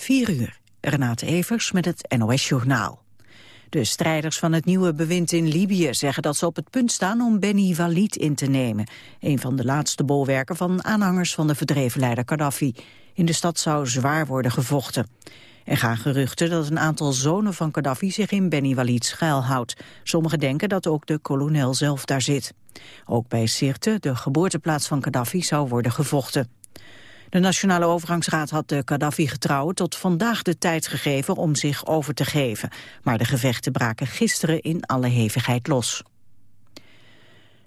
4 uur. Renate Evers met het NOS Journaal. De strijders van het nieuwe bewind in Libië zeggen dat ze op het punt staan om Beni Walid in te nemen. Een van de laatste bolwerken van aanhangers van de verdreven leider Gaddafi. In de stad zou zwaar worden gevochten. Er gaan geruchten dat een aantal zonen van Gaddafi zich in Beni Walid schuilhoudt. Sommigen denken dat ook de kolonel zelf daar zit. Ook bij Sirte, de geboorteplaats van Gaddafi, zou worden gevochten. De Nationale Overgangsraad had de Gaddafi-getrouwen tot vandaag de tijd gegeven om zich over te geven. Maar de gevechten braken gisteren in alle hevigheid los.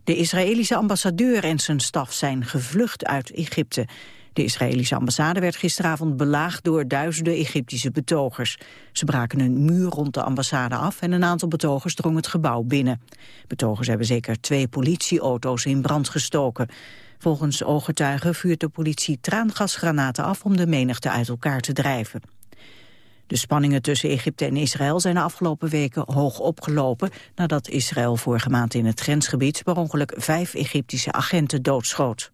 De Israëlische ambassadeur en zijn staf zijn gevlucht uit Egypte. De Israëlische ambassade werd gisteravond belaagd door duizenden Egyptische betogers. Ze braken een muur rond de ambassade af en een aantal betogers drong het gebouw binnen. Betogers hebben zeker twee politieauto's in brand gestoken. Volgens ooggetuigen vuurt de politie traangasgranaten af om de menigte uit elkaar te drijven. De spanningen tussen Egypte en Israël zijn de afgelopen weken hoog opgelopen... nadat Israël vorige maand in het grensgebied per ongeluk vijf Egyptische agenten doodschoot.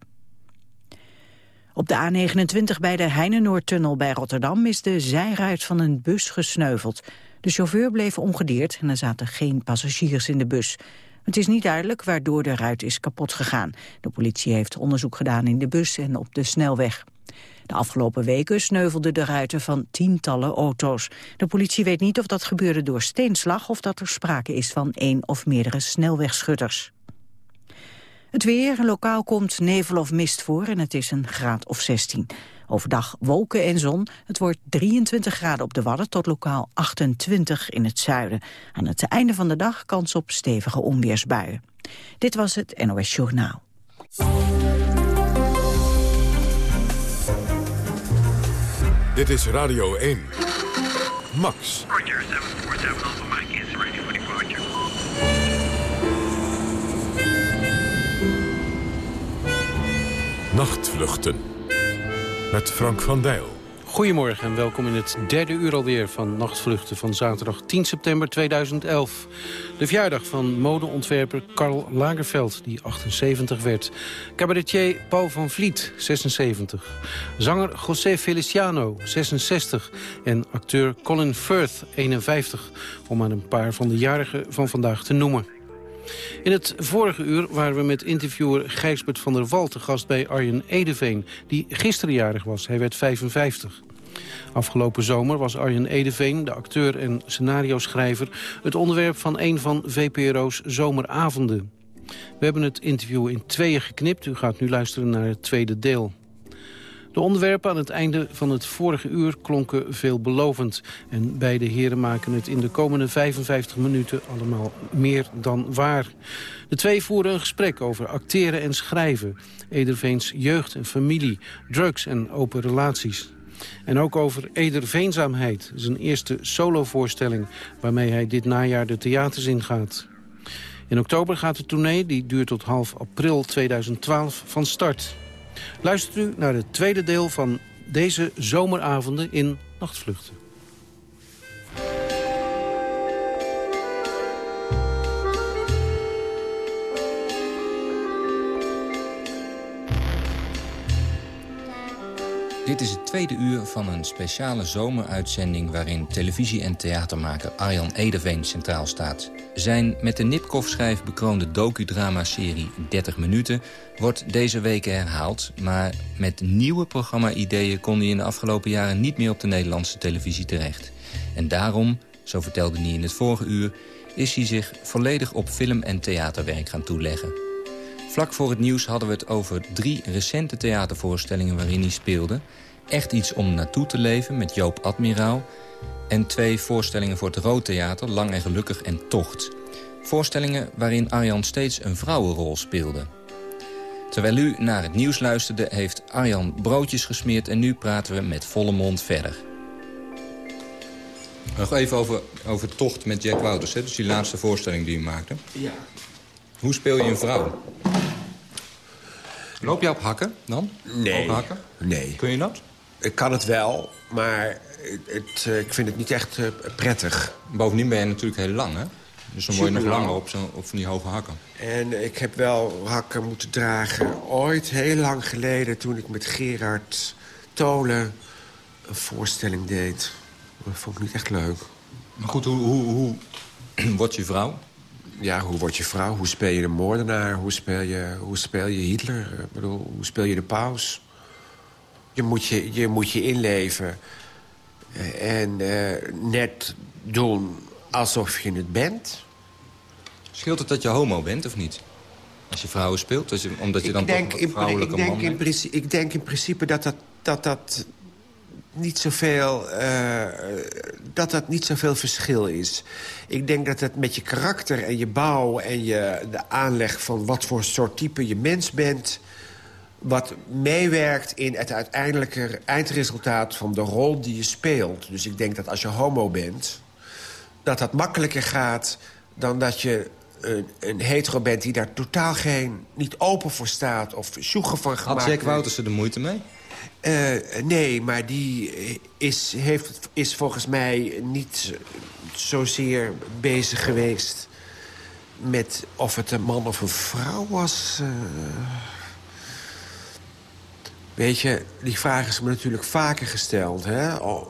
Op de A29 bij de Heinenoordtunnel bij Rotterdam is de zijruit van een bus gesneuveld. De chauffeur bleef ongedeerd en er zaten geen passagiers in de bus. Het is niet duidelijk waardoor de ruit is kapot gegaan. De politie heeft onderzoek gedaan in de bus en op de snelweg. De afgelopen weken sneuvelden de ruiten van tientallen auto's. De politie weet niet of dat gebeurde door steenslag... of dat er sprake is van één of meerdere snelwegschutters. Het weer, lokaal komt nevel of mist voor en het is een graad of 16. Overdag wolken en zon. Het wordt 23 graden op de Wadden tot lokaal 28 in het zuiden. Aan het einde van de dag kans op stevige onweersbuien. Dit was het NOS Journaal. Dit is Radio 1. Max. Nachtvluchten. Met Frank van Dijl. Goedemorgen en welkom in het derde uur alweer van Nachtvluchten van zaterdag 10 september 2011. De verjaardag van modeontwerper Karl Lagerfeld, die 78 werd. Cabaretier Paul van Vliet, 76. Zanger José Feliciano, 66. En acteur Colin Firth, 51. Om maar een paar van de jarigen van vandaag te noemen. In het vorige uur waren we met interviewer Gijsbert van der Wal te gast bij Arjen Edeveen, die gisterenjarig was. Hij werd 55. Afgelopen zomer was Arjen Edeveen, de acteur en scenario-schrijver... het onderwerp van een van VPRO's zomeravonden. We hebben het interview in tweeën geknipt. U gaat nu luisteren naar het tweede deel. De onderwerpen aan het einde van het vorige uur klonken veelbelovend. En beide heren maken het in de komende 55 minuten allemaal meer dan waar. De twee voeren een gesprek over acteren en schrijven. Ederveens jeugd en familie, drugs en open relaties. En ook over Ederveenzaamheid, zijn eerste solovoorstelling... waarmee hij dit najaar de theaters ingaat. In oktober gaat de tournee, die duurt tot half april 2012, van start. Luistert u naar het tweede deel van deze zomeravonden in Nachtvluchten. Dit is het tweede uur van een speciale zomeruitzending... waarin televisie- en theatermaker Arjan Edeveen centraal staat. Zijn met de Nipkoff-schrijf bekroonde docudrama-serie 30 minuten... wordt deze weken herhaald, maar met nieuwe programma-ideeën... kon hij in de afgelopen jaren niet meer op de Nederlandse televisie terecht. En daarom, zo vertelde hij in het vorige uur... is hij zich volledig op film- en theaterwerk gaan toeleggen. Vlak voor het nieuws hadden we het over drie recente theatervoorstellingen waarin hij speelde. Echt iets om naartoe te leven met Joop Admiraal. En twee voorstellingen voor het Rood Theater, Lang en Gelukkig en Tocht. Voorstellingen waarin Arjan steeds een vrouwenrol speelde. Terwijl u naar het nieuws luisterde, heeft Arjan broodjes gesmeerd... en nu praten we met volle mond verder. Nog even over, over Tocht met Jack Wouters, hè? dus die laatste voorstelling die u maakte. Ja. Hoe speel je een vrouw? Loop je op hakken dan? Nee. Op hakken? Nee. Kun je dat? Ik kan het wel, maar het, eh, ik vind het niet echt uh, prettig. Bovendien ben je natuurlijk heel lang, hè? Dus dan word je nog langer op, zo, op van die hoge hakken. En ik heb wel hakken moeten dragen ooit, heel lang geleden... toen ik met Gerard Tolen een voorstelling deed. Dat vond ik niet echt leuk. Maar goed, hoe, hoe, hoe word je vrouw? Ja, hoe word je vrouw? Hoe speel je de moordenaar? Hoe speel je, hoe speel je Hitler? Ik bedoel, hoe speel je de paus? Je moet je, je, moet je inleven. Eh, En eh, net doen alsof je het bent. Scheelt het dat je homo bent of niet? Als je vrouwen speelt? Je, omdat je dan ik, denk toch in, een vrouwelijke ik, denk man in principe, ik denk in principe dat dat, dat, dat niet zoveel, eh, dat dat niet zoveel verschil is. Ik denk dat het met je karakter en je bouw en je, de aanleg van wat voor soort type je mens bent... wat meewerkt in het uiteindelijke eindresultaat van de rol die je speelt. Dus ik denk dat als je homo bent, dat dat makkelijker gaat dan dat je een, een hetero bent die daar totaal geen, niet open voor staat of sjoegen van gemaakt Had Jack. Wouters er de moeite mee? Eh, nee, maar die is, heeft, is volgens mij niet zozeer bezig geweest... met of het een man of een vrouw was. eh. weet je, die vraag is me natuurlijk vaker gesteld. Hè? Oh,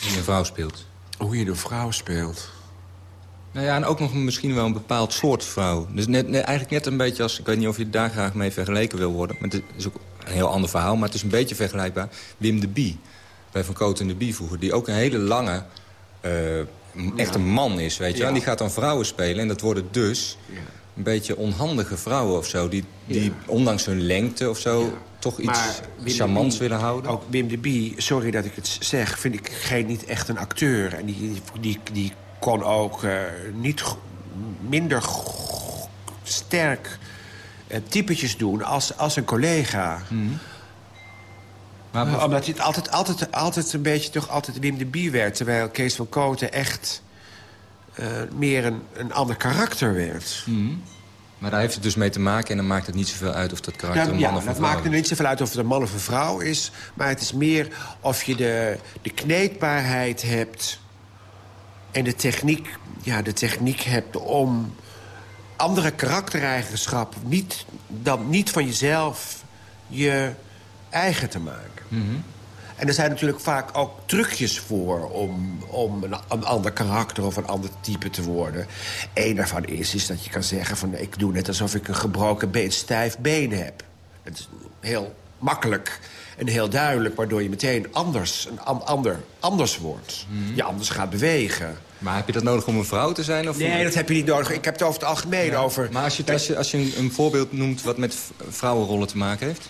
Die een vrouw speelt. hoe je een vrouw speelt. Nou ja, en ook nog misschien wel een bepaald soort vrouw. Dus net, net- eigenlijk net een beetje als... Ik weet niet of je daar graag mee vergeleken wil worden. Maar het is ook een heel ander verhaal. Maar het is een beetje vergelijkbaar. Wim de Bie. Bij Van Cote en de Bie vroeger. Die ook een hele lange... eh, m- echt een man is, weet je. Ja. En die gaat dan vrouwen spelen. En dat worden dus Ja. een beetje onhandige vrouwen of zo. Die, die ondanks hun lengte of zo... toch iets Maar Wim de charmants Bie- willen houden. Ook Wim de Bie, sorry dat ik het zeg, vind ik geen, niet echt een acteur. En die, die, die kon ook eh, niet minder sterk eh, typetjes doen als, als een collega. Maar Eh, Omdat hij het altijd, altijd, altijd een beetje toch altijd Wim de Bie werd. Terwijl Kees van Koten echt eh, meer een, een ander karakter werd. Maar daar heeft het dus mee te maken en dan maakt het niet zoveel uit of dat karakter een ja, man of een dat vrouw maakt er is. niet zoveel uit of het een man of een vrouw is. Maar het is meer of je de, de kneedbaarheid hebt... en de techniek, ja, de techniek hebt om andere karaktereigenschappen... Niet, dan niet van jezelf je eigen te maken. En er zijn natuurlijk vaak ook trucjes voor om, om een, een ander karakter of een ander type te worden. Eén daarvan is, is dat je kan zeggen van ik doe net alsof ik een gebroken been, stijf been heb. Het is heel makkelijk en heel duidelijk, waardoor je meteen anders, een an- ander, anders wordt. Je anders gaat bewegen. Maar heb je dat nodig om een vrouw te zijn? Of Nee, dat heb je niet nodig. Ik heb het over het algemeen over... Maar als je, als je, als je een, een voorbeeld noemt wat met vrouwenrollen te maken heeft?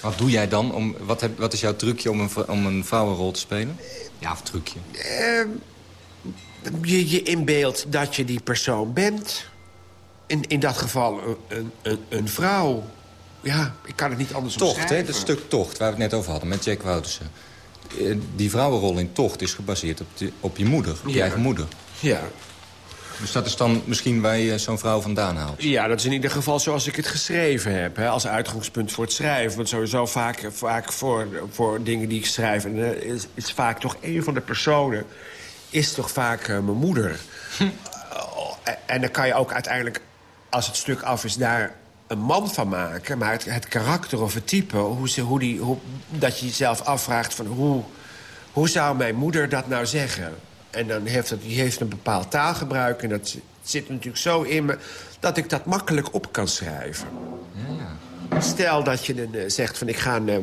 Wat doe jij dan? Om, wat, heb, wat is jouw trucje om een, om een vrouwenrol te spelen? Ja, of trucje. Ehm, je, je inbeeldt dat je die persoon bent. In, in dat geval een, een, een vrouw. Ja, ik kan het niet anders Tocht, hè? Dat stuk Tocht, waar we het net over hadden, met Jack Woutersen. Eh, Die vrouwenrol in Tocht is gebaseerd op, de, op je moeder, op je Ja. eigen moeder. Ja. Dus dat is dan misschien waar je zo'n vrouw vandaan haalt. ja, dat is in ieder geval zoals ik het geschreven heb. Hè, als uitgangspunt voor het schrijven. Want sowieso vaak, vaak voor, voor dingen die ik schrijf... En, eh, is, is vaak toch een van de personen... is toch vaak eh, mijn moeder. En- en dan kan je ook uiteindelijk, als het stuk af is... daar een man van maken. Maar het, het karakter of het type... Hoe ze, hoe die, hoe, dat je jezelf afvraagt van... hoe, hoe zou mijn moeder dat nou zeggen? En dan heeft het, die heeft een bepaald taalgebruik... en dat zit natuurlijk zo in me... dat ik dat makkelijk op kan schrijven. Stel dat je een, eh, zegt van ik ga eh,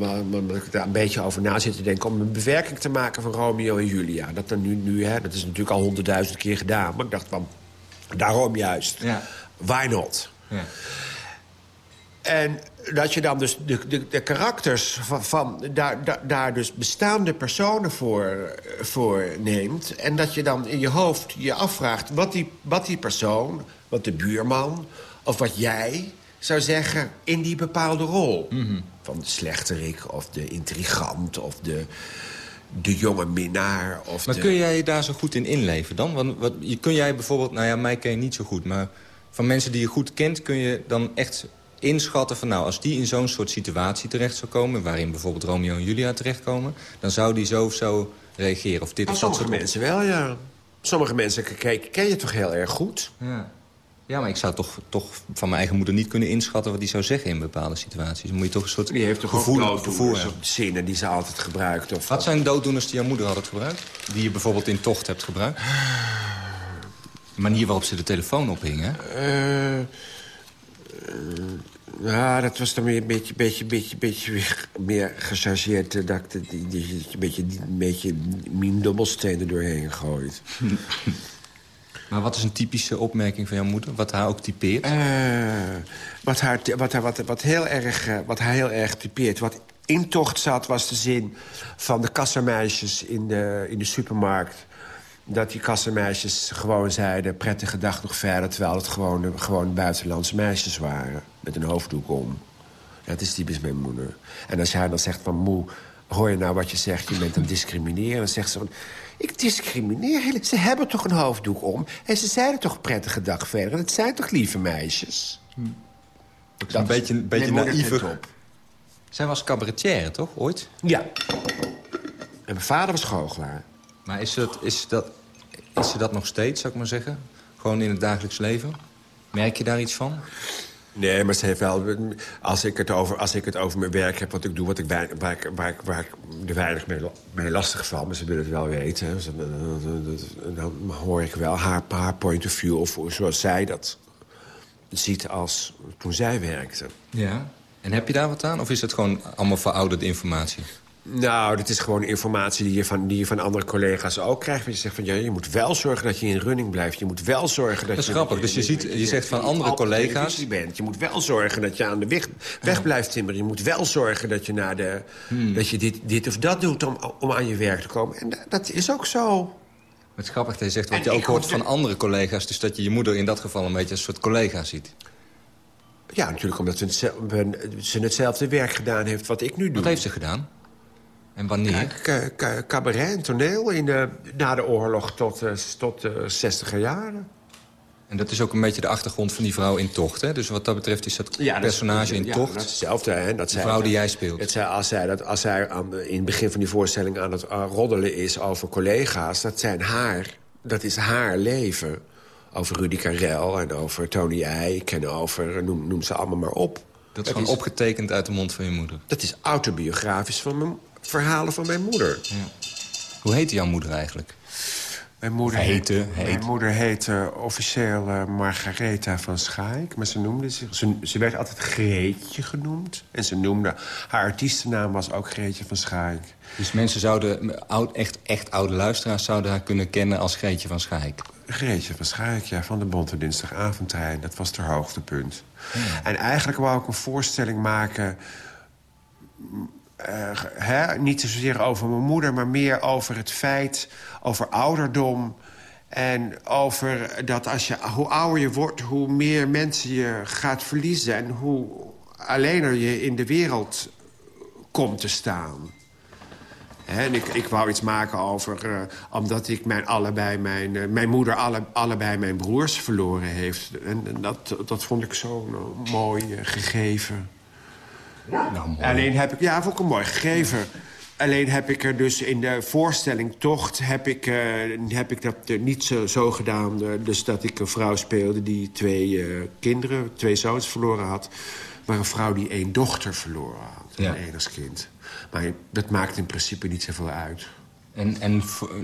daar een beetje over na zitten denken... om een bewerking te maken van Romeo en Julia. Dat, dan nu, nu, hè, dat is natuurlijk al honderdduizend keer gedaan. Maar ik dacht van, daarom juist. Ja. Why not? Ja. En dat je dan dus de, de, de karakters van, van daar, daar, daar dus bestaande personen voor, voor neemt. En dat je dan in je hoofd je afvraagt wat die, wat die persoon, wat de buurman of wat jij zou zeggen in die bepaalde rol. Van de slechterik of de intrigant of de, de jonge minnaar. Of Maar de... kun jij je daar zo goed in inleven dan? Want wat, kun jij bijvoorbeeld, nou ja, mij ken je niet zo goed... maar van mensen die je goed kent kun je dan echt inschatten van... nou, als die in zo'n soort situatie terecht zou komen... waarin bijvoorbeeld Romeo en Julia terechtkomen... dan zou die zo of zo reageren. Of dit of dat sommige soort... mensen wel, ja. Sommige mensen ken, ken je toch heel erg goed. Ja. Ja, maar ik zou toch, toch van mijn eigen moeder niet kunnen inschatten... wat die zou zeggen in bepaalde situaties. Dan moet je toch een soort Die heeft toch gevoel, ook gevoel hebben. zinnen die ze altijd gebruikt. Of Wat zijn dooddoeners die jouw moeder had gebruikt? Die je bijvoorbeeld in tocht hebt gebruikt? De manier waarop ze de telefoon ophing, hè? Eh, ja, dat was dan weer een beetje, beetje, beetje, beetje weer meer gechargeerd. eh, Dat ik die, die, die, een beetje, een beetje mijn dobbelsteen er doorheen gooit. Maar wat is een typische opmerking van jouw moeder? Wat haar ook typeert? Eh, wat, haar, wat, haar- wat, wat, heel erg, eh, wat haar heel erg typeert. Wat in tocht zat, was de zin van de kassameisjes in de, in de supermarkt. Dat die kassameisjes gewoon zeiden... prettige dag nog verder, terwijl het gewoon, gewoon buitenlandse meisjes waren. Met een hoofddoek om. Dat is typisch mijn moeder. En als haar dan zegt van... moe, hoor je nou wat je zegt, je bent aan het discrimineren... dan zegt ze van... Ik discrimineer. Ze hebben toch een hoofddoek om? En ze zeiden toch prettige dag verder? Het zijn toch lieve meisjes? Dat is een beetje, een beetje top. Zij was cabaretière, toch, ooit? Ja. En mijn vader was goochelaar. Maar is, het, is, dat, is ze dat nog steeds, zou ik maar zeggen? Gewoon in het dagelijks leven? Merk je daar iets van? Nee, maar ze heeft wel... Als ik het over, als ik het over mijn werk heb, wat ik doe... Wat ik, waar, ik, waar, ik, waar ik er weinig mee, mee lastig val... maar ze willen het wel weten. Ze- Dan, dan hoor ik wel haar, haar point of view... of zoals zij dat ziet als toen zij werkte. Ja. En heb je daar wat aan? Of is het gewoon allemaal verouderde informatie? Nou, dit is gewoon informatie die je, van, die je van andere collega's ook krijgt. Want je zegt van, ja, je moet wel zorgen dat je in running blijft. Je moet wel zorgen dat, Dat is je... grappig. Dus je ziet- je zegt van andere collega's- televisie Bent. Je moet wel zorgen dat je aan de weg, weg blijft timmeren. Je moet wel zorgen dat je, naar de, Hmm. dat je dit, dit of dat doet om, om aan je werk te komen. En dat, dat is ook zo. Het is grappig dat je zegt wat En je ook hoort van dat- andere collega's. Dus dat je je moeder in dat geval een beetje als een soort collega ziet. Ja, natuurlijk omdat ze hetzelfde werk gedaan heeft wat ik nu doe. Wat heeft ze gedaan? En wanneer? Cabaret en toneel in de, na de oorlog tot, eh, tot de zestiger jaren. En dat is ook een beetje de achtergrond van die vrouw in tocht. Hè? Dus wat dat betreft is dat Ja, dat is- personage in ja, tocht... Is hetzelfde, hè? Dat de vrouw die jij speelt. Dat zij, als zij, dat, als zij aan, in het begin van die voorstelling aan het uh, roddelen is over collega's... dat zijn haar, dat is haar leven. Over Rudy Karel en over Tony Eijk en over, noem, noem ze allemaal maar op. Dat is gewoon opgetekend uit de mond van je moeder. Dat is autobiografisch van mijn verhalen van mijn moeder. Hoe heet jouw moeder eigenlijk? Mijn moeder Heette, heet, heet. Mijn moeder heette officieel eh, Margaretha van Schaik. Maar ze noemde zich... Ze, ze werd altijd Greetje genoemd. En ze noemde... Haar artiestennaam was ook Greetje van Schaik. Dus mensen zouden, oud, echt, echt oude luisteraars... zouden haar kunnen kennen als Greetje van Schaik. Greetje van Schaik, ja, van de Bonte Dinsdagavondtrein. Dat was haar hoogtepunt. En eigenlijk wou ik een voorstelling maken... eh, hè, niet zozeer over mijn moeder, maar meer over het feit... over ouderdom en over dat als je, hoe ouder je wordt... hoe meer mensen je gaat verliezen... en hoe alleener je in de wereld komt te staan. En ik, ik wou iets maken over... eh, omdat ik mijn, allebei mijn, eh, mijn moeder alle, allebei mijn broers verloren heeft. En, dat, dat vond ik zo'n mooi gegeven. Nou. Alleen heb ik... Ja, vond ik een mooi gegeven. Alleen heb ik er dus in de voorstelling Tocht... heb ik, eh, heb ik dat eh, niet zo, zo gedaan. eh, dus dat ik een vrouw speelde die twee kinderen, twee zoons verloren had. Maar een vrouw die één dochter verloren had. Ja. Een enigskind. Maar dat maakt in principe niet zoveel uit. En, en,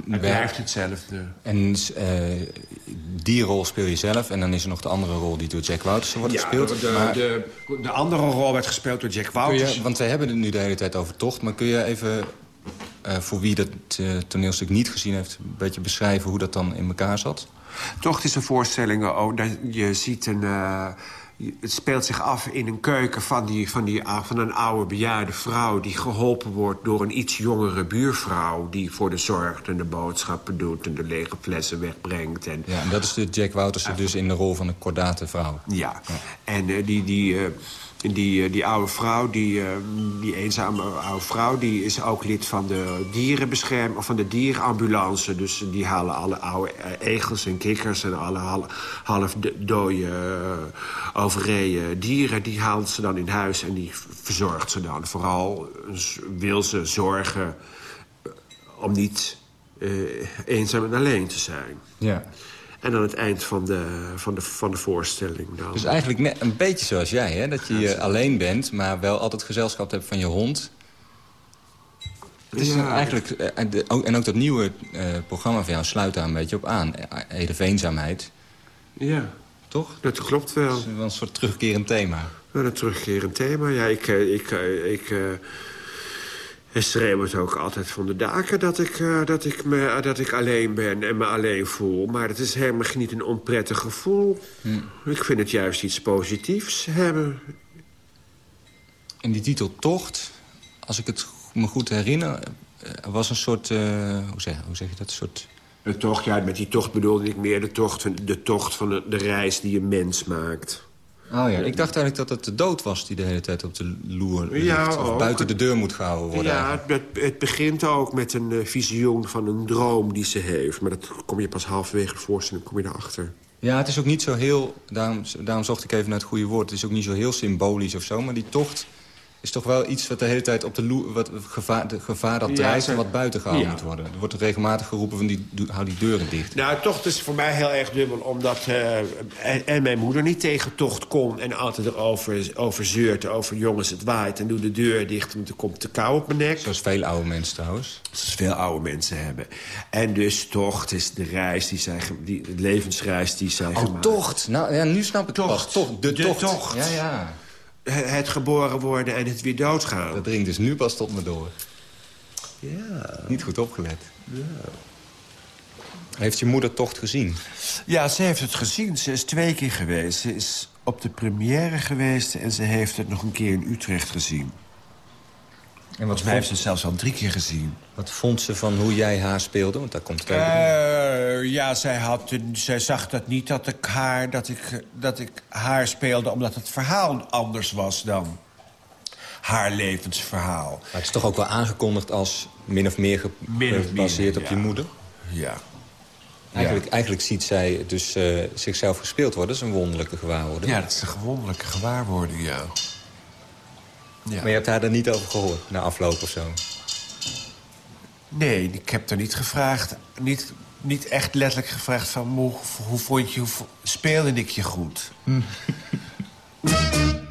Het blijft hetzelfde. en eh, die rol speel je zelf. En dan is er nog de andere rol die door Jack Wouters wordt gespeeld. de, Maar de, de andere rol werd gespeeld door Jack Wouters. je, want we hebben het nu de hele tijd over tocht. Maar kun je even, eh, voor wie dat eh, toneelstuk niet gezien heeft... een beetje beschrijven hoe dat dan in elkaar zat? Tocht is een voorstelling, oh, je ziet een... het speelt zich af in een keuken van, die, van, die, ah, van een oude bejaarde vrouw... die geholpen wordt door een iets jongere buurvrouw... die voor de zorgt en de boodschappen doet en de lege flessen wegbrengt. En, Ja, en dat is de Jack Wouters dus in de rol van een kordate vrouw. Ja, en eh, die, die, eh, die, eh, die oude vrouw, die, eh, die eenzame oude vrouw... die is ook lid van de dierenbescherming, of van de dierenambulance. Dus die halen alle oude eh, egels en kikkers... en alle hal- half do- dode, dieren... die haalt ze dan in huis en die verzorgt ze dan. Vooral wil ze zorgen om niet eh, eenzaam en alleen te zijn. Ja. En aan het eind van de, van de, van de voorstelling dan. Dus eigenlijk net een beetje zoals jij, hè? Dat je alleen bent, maar wel altijd gezelschap hebt van je hond. Het is Ja. eigenlijk, eh, en ook- dat nieuwe eh, programma van jou sluit daar een beetje op aan. Eh, Ede Eenzaamheid, Ja, toch? dat klopt wel. Dat is wel een soort terugkerend thema. Wel een terugkerend thema. Ja, ik, eh, ik, eh, ik eh, schreeuw het ook altijd van de daken dat ik, eh, dat, ik me, dat ik alleen ben en me alleen voel. Maar het is helemaal niet een onprettig gevoel. Ik vind het juist iets positiefs hebben. En die titel Tocht, als ik het me goed herinner... eh, was een soort, eh, hoe, zeg, hoe zeg je dat, een soort... De tocht, ja, met die tocht bedoelde ik meer de tocht van de, tocht van de, de reis die een mens maakt. Oh ja, ik dacht eigenlijk dat het de dood was die de hele tijd op de loer ligt. Ja, of ook. buiten de deur moet gehouden worden Ja, het, het begint ook met een eh, visioen van een droom die ze heeft. Maar dat kom je pas halverwege de voorstelling kom je erachter. Ja, het is ook niet zo heel... Daarom, daarom zocht ik even naar het goede woord. Het is ook niet zo heel symbolisch of zo. Maar die tocht is toch wel iets wat de hele tijd op de loer... Wat gevaar, de gevaar dat dreigt en wat buiten gehouden moet worden. Er wordt regelmatig geroepen van die, hou die deuren dicht. Nou, tocht is voor mij heel erg dubbel, omdat... eh, en, en mijn moeder niet tegen tocht kon en altijd erover over zeurt... over jongens, het waait en doe de deur dicht, want er komt te kou op mijn nek. Zoals veel oude mensen trouwens. Zoals veel oude mensen hebben. En dus tocht is de reis, die zij, ge- die, de levensreis die zij Oh, gemaakt tocht. Nou, ja, nu snap ik Tocht. pas. Tocht. De, De tocht. tocht. Ja, ja. Het geboren worden en het weer doodgaan. Dat dringt dus nu pas tot me door. Ja. Niet goed opgelet. Heeft je moeder tocht gezien? ja, ze heeft het gezien. Ze is twee keer geweest. Ze is op de première geweest en ze heeft het nog een keer in Utrecht gezien. En wat heeft ze zelfs al drie keer gezien. wat vond ze van hoe jij haar speelde? Want daar komt het. Eh, ja, zij, had, zij zag dat niet dat ik, haar, dat, ik, dat ik haar speelde... omdat het verhaal anders was dan haar levensverhaal. Maar het is toch ook wel aangekondigd als min of meer gebaseerd op ja. je moeder? Ja. Eigenlijk, eigenlijk ziet zij dus eh, zichzelf gespeeld worden. Dat is een wonderlijke gewaarwording. ja, dat is een wonderlijke gewaarwording, ja. Ja. Maar je hebt haar daar niet over gehoord, na afloop of zo? Nee, ik heb er niet gevraagd. Niet, niet echt letterlijk gevraagd van... Hoe, hoe vond je, hoe speelde ik je goed? Ja,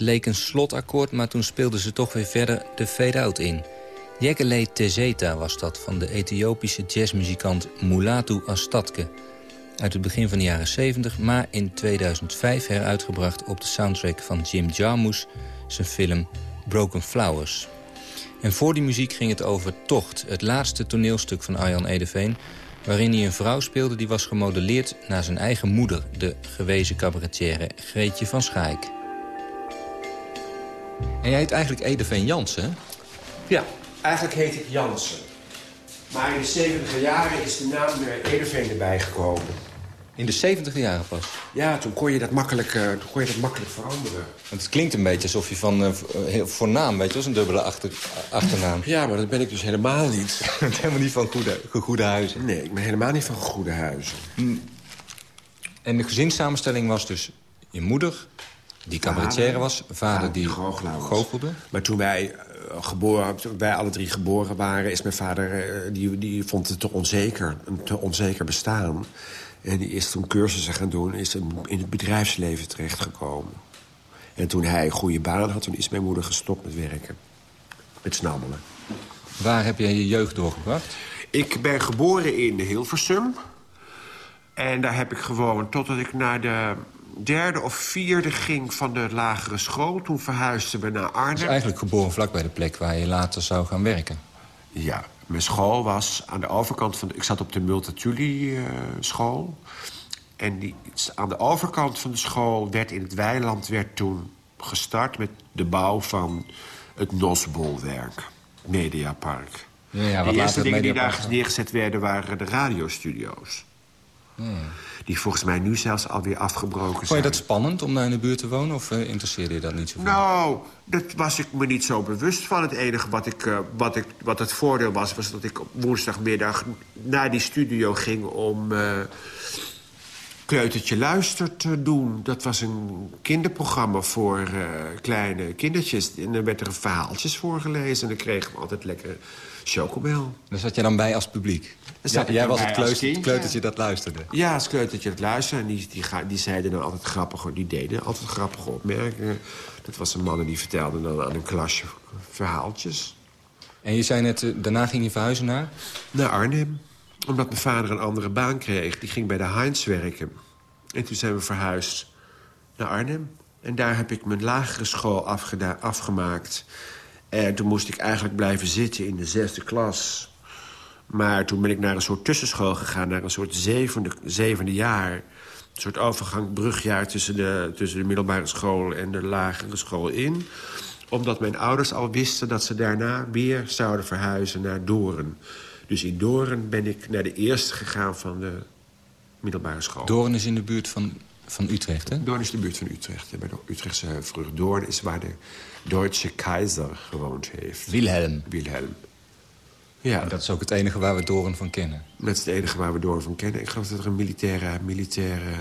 leek een slotakkoord, maar toen speelden ze toch weer verder de fade-out in. Jekele Tezeta was dat, van de Ethiopische jazzmuzikant Mulatu Astatke. Uit het begin van de jaren 70, maar in 2005 heruitgebracht op de soundtrack van Jim Jarmusch... zijn film Broken Flowers. En voor die muziek ging het over Tocht, het laatste toneelstuk van Arjan Edeveen... waarin hij een vrouw speelde die was gemodelleerd naar zijn eigen moeder... de gewezen cabaretière Greetje van Schaik. En jij heet eigenlijk Edeveen Jansen, hè? Ja, eigenlijk heet ik Jansen. Maar in de 70 jaren is de naam Edeveen erbij gekomen. In de 70 jaren pas? Ja, toen kon je dat makkelijk, uh, kon je dat makkelijk veranderen. Want het klinkt een beetje alsof je van uh, voor naam, weet je wel, een dubbele achter, achternaam. Ja, maar dat ben ik dus helemaal niet. helemaal niet van goede, goede huizen? Nee, ik ben helemaal niet van goede huizen. Hm. En de gezinssamenstelling was dus je moeder, die cabaretière was, vader die goochelde. Maar toen wij, uh, geboren, wij alle drie geboren waren... is mijn vader, die, die vond het te onzeker, een te onzeker bestaan... En die is toen cursussen gaan doen, is in het bedrijfsleven terechtgekomen. En toen hij een goede baan had, toen is mijn moeder gestopt met werken. Met snabbelen. Waar heb jij je jeugd doorgebracht? Ik ben geboren in Hilversum. En daar heb ik gewoond totdat ik naar de derde of vierde ging van de lagere school. Toen verhuisden we naar Arnhem. Dus eigenlijk geboren vlak bij de plek waar je later zou gaan werken? Ja, mijn school was aan de overkant van... De, ik zat op de Multatuli-school. en die, aan de overkant van de school werd in het weiland... werd toen gestart met de bouw van het Nosbolwerk. Mediapark. Ja, ja, de eerste dingen die daar neergezet werden waren de radiostudio's. Die volgens mij nu zelfs alweer afgebroken zijn. Vond je dat spannend om daar in de buurt te wonen? Of uh, interesseerde je dat niet zo? Nou, dat was ik me niet zo bewust van. Het enige wat, ik, uh, wat, ik, wat het voordeel was... was dat ik op woensdagmiddag naar die studio ging om... Uh, Kleutertje Luistert te doen. Dat was een kinderprogramma voor kleine kindertjes. En dan werden er verhaaltjes voorgelezen. En dan kregen we altijd lekker chocomel. Daar zat je dan bij als publiek? Ja, jij was het kleutertje, kleutertje dat luisterde? Ja, als kleutertje dat luisterde. En die, die, die zeiden dan altijd grappige... die deden altijd grappige opmerkingen. Dat was een man die vertelde dan aan een klasje verhaaltjes. En je zei net, eh, daarna ging je verhuizen naar? Naar Arnhem. Omdat mijn vader een andere baan kreeg. Die ging bij de Heinz werken. En toen zijn we verhuisd naar Arnhem. En daar heb ik mijn lagere school afgemaakt. En toen moest ik eigenlijk blijven zitten in de zesde klas. Maar toen ben ik naar een soort tussenschool gegaan... naar een soort zevende, zevende jaar. Een soort overgang, brugjaar tussen de, tussen de middelbare school... en de lagere school in. Omdat mijn ouders al wisten dat ze daarna weer zouden verhuizen naar Doren. Dus in Doren ben ik naar de eerste gegaan van de middelbare school. Doren is in de buurt van, van Utrecht, hè? Doorn is de buurt van Utrecht. Bij de Utrechtse vroeger Doorn is waar de Duitse keizer gewoond heeft. Wilhelm. Wilhelm. Ja. En dat is ook het enige waar we Doorn van kennen. Dat is het enige waar we Doorn van kennen. Ik geloof dat er een militaire, militaire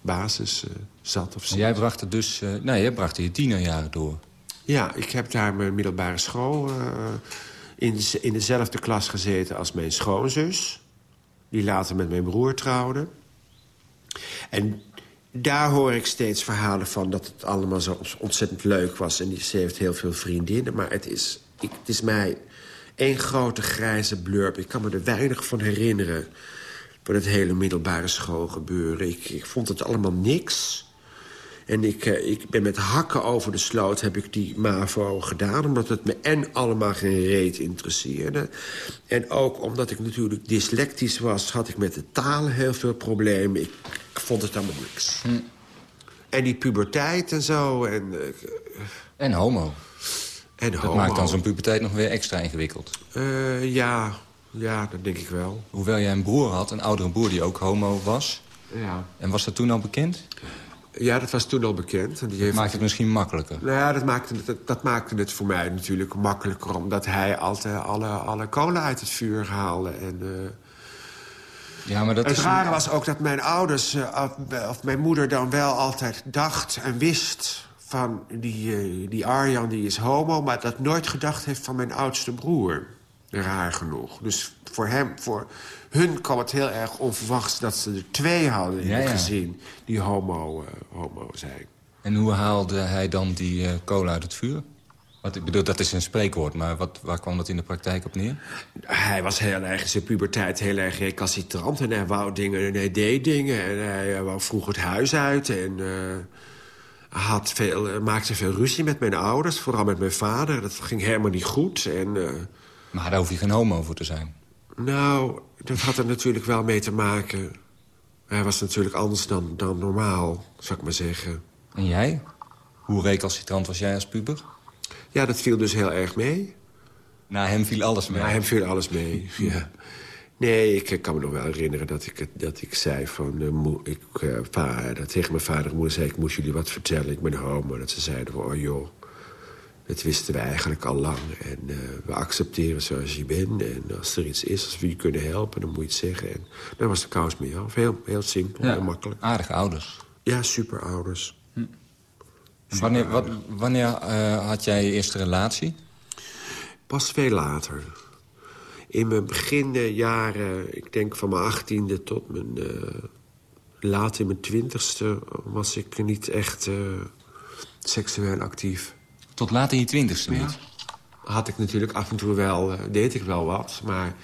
basis uh, zat of zo. jij bracht het dus... Uh, nee, jij bracht je tienerjaren door. Ja, ik heb daar mijn middelbare school... Uh, in, in dezelfde klas gezeten als mijn schoonzus. Die later met mijn broer trouwde. En daar hoor ik steeds verhalen van dat het allemaal zo ontzettend leuk was. En ze heeft heel veel vriendinnen. Maar het is, ik, het is mij één grote grijze blurp. Ik kan me er weinig van herinneren. Van het hele middelbare school gebeuren. Ik, ik vond het allemaal niks. En ik, eh, ik ben met hakken over de sloot heb ik die MAVO gedaan... omdat het me en allemaal geen reet interesseerde. En ook omdat ik natuurlijk dyslectisch was... had ik met de talen heel veel problemen. Ik, ik vond het allemaal niks. Hm. En die puberteit en zo. En, uh, en homo. En dat homo. maakt dan zo'n puberteit nog weer extra ingewikkeld. Uh, ja, ja, dat denk ik wel. Hoewel jij een broer had, een oudere broer die ook homo was. Ja. En was dat toen al bekend? Ja, dat was toen al bekend. En die heeft... Maakt het misschien makkelijker? Nou ja, dat maakte, het, dat maakte het voor mij natuurlijk makkelijker... omdat hij altijd alle, alle kolen uit het vuur haalde. En, uh... ja, maar dat het is rare was ook dat mijn ouders, uh, of, of, mijn moeder dan wel altijd dacht en wist... van die, uh, die Arjan die is homo, maar dat nooit gedacht heeft van mijn oudste broer. Raar genoeg. Dus voor hem, voor hun kwam het heel erg onverwachts dat ze er twee hadden in ja, het gezin die homo, uh, homo zijn. En hoe haalde hij dan die uh, kolen uit het vuur? Wat, ik bedoel, dat is een spreekwoord, maar wat, waar kwam dat in de praktijk op neer? Hij was heel erg in zijn puberteit heel erg recalcitrant. En hij wou dingen en hij deed dingen. En hij wou vroeg het huis uit. En uh, had veel, maakte veel ruzie met mijn ouders. Vooral met mijn vader. Dat ging helemaal niet goed. En, uh, maar daar hoef je geen homo voor te zijn. Nou, dat had er natuurlijk wel mee te maken. Hij was natuurlijk anders dan, dan normaal, zou ik maar zeggen. En jij? Hoe recalcitrant was jij als puber? Ja, dat viel dus heel erg mee. Na hem viel alles mee? Na hem viel alles mee, ja. Nee, ik kan me nog wel herinneren dat ik, dat ik zei van... Uh, ik, uh, pa, dat tegen mijn vader en moeder zei... ik moest jullie wat vertellen, ik ben homo. Dat ze zeiden van, oh joh, dat wisten we eigenlijk al lang. En uh, we accepteren zoals je bent. En als er iets is, als we je kunnen helpen, dan moet je het zeggen. En dan was de kous mee af. Heel, heel simpel, ja, heel makkelijk. Aardige ouders. Ja, super ouders. Hm. Wanneer, wat, wanneer uh, had jij je eerste relatie? Pas veel later. In mijn beginjaren, ik denk van mijn achttiende tot mijn... Uh, laat in mijn twintigste was ik niet echt seksueel actief. Tot laat in je twintigste ja. niet? Had ik natuurlijk af en toe wel, deed ik wel wat. Maar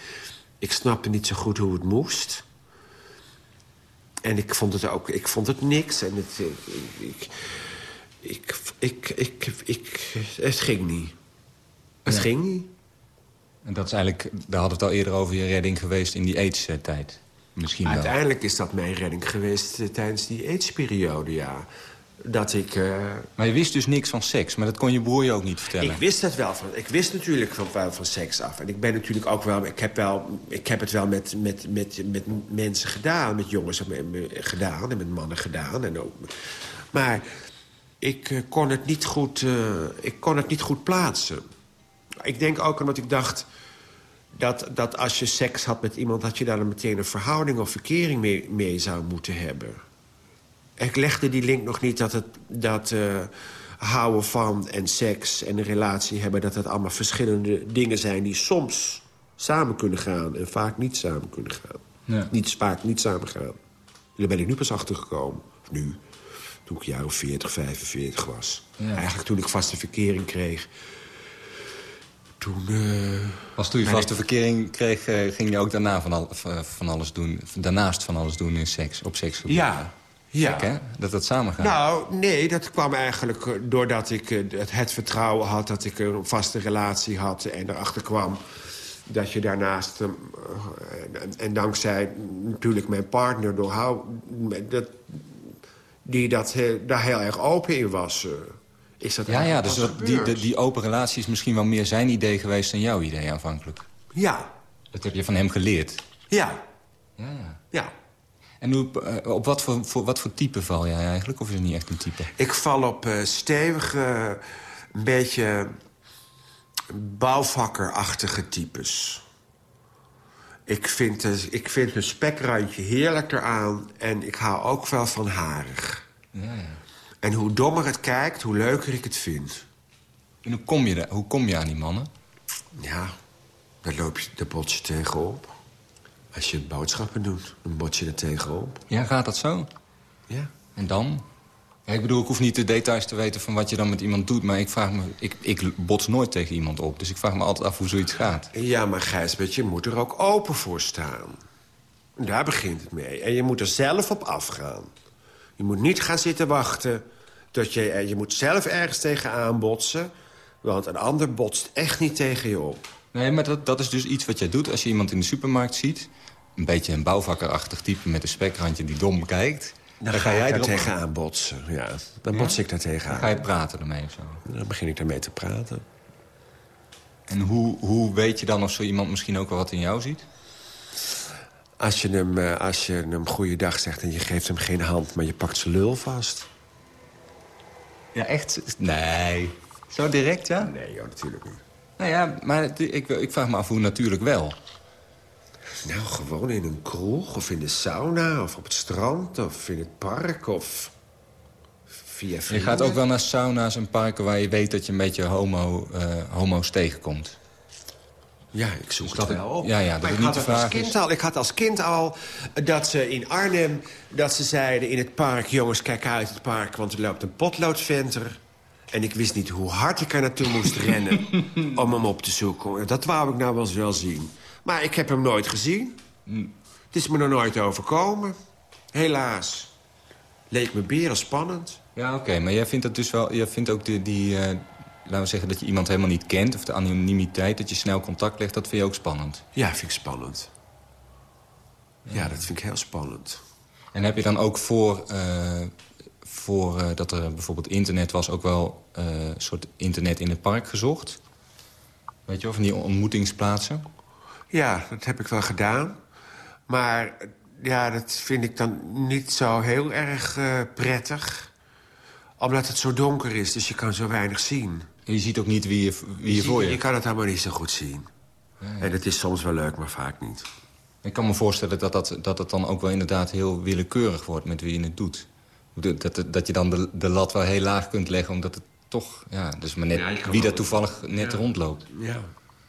ik snapte niet zo goed hoe het moest. En ik vond het ook, ik vond het niks. En het, ik, ik, ik, ik, ik, het ging niet. Het ging niet. En dat is eigenlijk, daar hadden we het al eerder over, je redding geweest in die AIDS-tijd. Misschien wel. Uiteindelijk is dat mijn redding geweest uh, tijdens die AIDS-periode, ja. Dat ik... Uh... Maar je wist dus niks van seks, maar dat kon je broer je ook niet vertellen? Ik wist het wel. Van, ik wist natuurlijk van, van, van seks af. En ik ben natuurlijk ook wel... Ik heb, wel, ik heb het wel met, met, met, met mensen gedaan, met jongens gedaan en met mannen gedaan. En ook, maar ik uh, kon het niet goed, uh, ik kon het niet goed plaatsen. Ik denk ook omdat ik dacht dat, dat als je seks had met iemand... dat je daar dan meteen een verhouding of verkering mee, mee zou moeten hebben. Ik legde die link nog niet dat het dat uh, houden van en seks en een relatie hebben... dat dat allemaal verschillende dingen zijn die soms samen kunnen gaan... en vaak niet samen kunnen gaan. Ja. Niet, vaak niet samen gaan. Daar ben ik nu pas achtergekomen. Of nu, toen ik jaar of 40, 45 was. Ja. Eigenlijk toen ik vaste verkering kreeg. Toen... Uh, was toen je vaste ik... verkering kreeg, uh, ging je ook daarna van, al, van alles doen... daarnaast van alles doen in seks, op seksgebied? Ja, ja. Gek, hè? Dat dat samen gaat. Nou, nee, dat kwam eigenlijk doordat ik het, het vertrouwen had... dat ik een vaste relatie had en erachter kwam dat je daarnaast... Uh, en, dankzij natuurlijk mijn partner, door hou, dat, die dat, daar heel erg open in was... Is dat ja, ja, dus dat, die, die, die open relatie is misschien wel meer zijn idee geweest... dan jouw idee aanvankelijk. Ja. Dat heb je van hem geleerd. Ja. Ja, ja. En op, uh, op wat, voor, voor, wat voor type val jij eigenlijk? Of is het niet echt een type? Ik val op uh, stevige, een beetje bouwvakkerachtige types. Ik vind, ik vind een spekrandje heerlijk eraan. En ik hou ook wel van harig. Ja, ja. En hoe dommer het kijkt, hoe leuker ik het vind. En hoe kom je, hoe kom je aan die mannen? Ja, daar, loop je, daar bots je tegenop. Als je boodschappen doet, dan bots je er tegenop. Ja, gaat dat zo? Ja. En dan? Ja, ik bedoel, ik hoef niet de details te weten van wat je dan met iemand doet... maar ik, vraag me, ik, ik bots nooit tegen iemand op. Dus ik vraag me altijd af hoe zoiets gaat. Ja, maar Gijsbert, je moet er ook open voor staan. Daar begint het mee. En je moet er zelf op afgaan. Je moet niet gaan zitten wachten. Dat je, je moet zelf ergens tegenaan botsen. Want een ander botst echt niet tegen je op. Nee, maar dat, dat is dus iets wat jij doet als je iemand in de supermarkt ziet. Een beetje een bouwvakkerachtig type met een spekrandje die dom kijkt. Dan, dan ga, jij er tegenaan botsen, ja. Dan ja? bots ik daar tegenaan. Dan ga je praten ermee of zo? Dan begin ik daarmee te praten. En hoe, hoe weet je dan of zo iemand misschien ook wel wat in jou ziet? Als je hem, als je hem goeiedag zegt en je geeft hem geen hand... maar je pakt zijn lul vast. Ja, echt? Nee. Zo direct, ja? Nee, joh, natuurlijk niet. Nou ja, maar ik, ik vraag me af hoe natuurlijk wel. Nou, gewoon in een kroeg of in de sauna of op het strand of in het park of via vrienden. Je gaat ook wel naar sauna's en parken waar je weet dat je een beetje homo, uh, homo's tegenkomt. Ja, ik zoek Dus het dat wel op. ja, ja, dat maar ik niet had de het als vraag kind is- al. Ik had als kind al dat ze in Arnhem... dat ze zeiden in het park... jongens, kijk uit het park, want er loopt een potloodventer. En ik wist niet hoe hard ik er naartoe moest rennen... om hem op te zoeken. Dat wou ik nou wel eens wel zien. Maar ik heb hem nooit gezien. Het is me nog nooit overkomen. Helaas. Leek me beren spannend. Ja, oké, maar jij vindt dat dus wel... Jij vindt ook die, die eh, laten we zeggen, dat je iemand helemaal niet kent... of de anonimiteit, dat je snel contact legt, dat vind je ook spannend. Ja, vind ik spannend. Ja, dat vind ik heel spannend. En heb je dan ook voor, eh, voor eh, dat er bijvoorbeeld internet was... ook wel een soort internet in het park gezocht? Weet je wel, van die ontmoetingsplaatsen? Ja, dat heb ik wel gedaan. Maar ja, dat vind ik dan niet zo heel erg eh, prettig. Omdat het zo donker is, dus je kan zo weinig zien. En je ziet ook niet wie je, wie je zie- voor je je kan het allemaal niet zo goed zien. En het is soms wel leuk, maar vaak niet. Ik kan me voorstellen dat, dat, dat het dan ook wel inderdaad heel willekeurig wordt... met wie je het doet. Dat, dat, dat je dan de, de lat wel heel laag kunt leggen, omdat het toch... Ja, dus maar net Ja, je wie daar toevallig net rondloopt. Ja,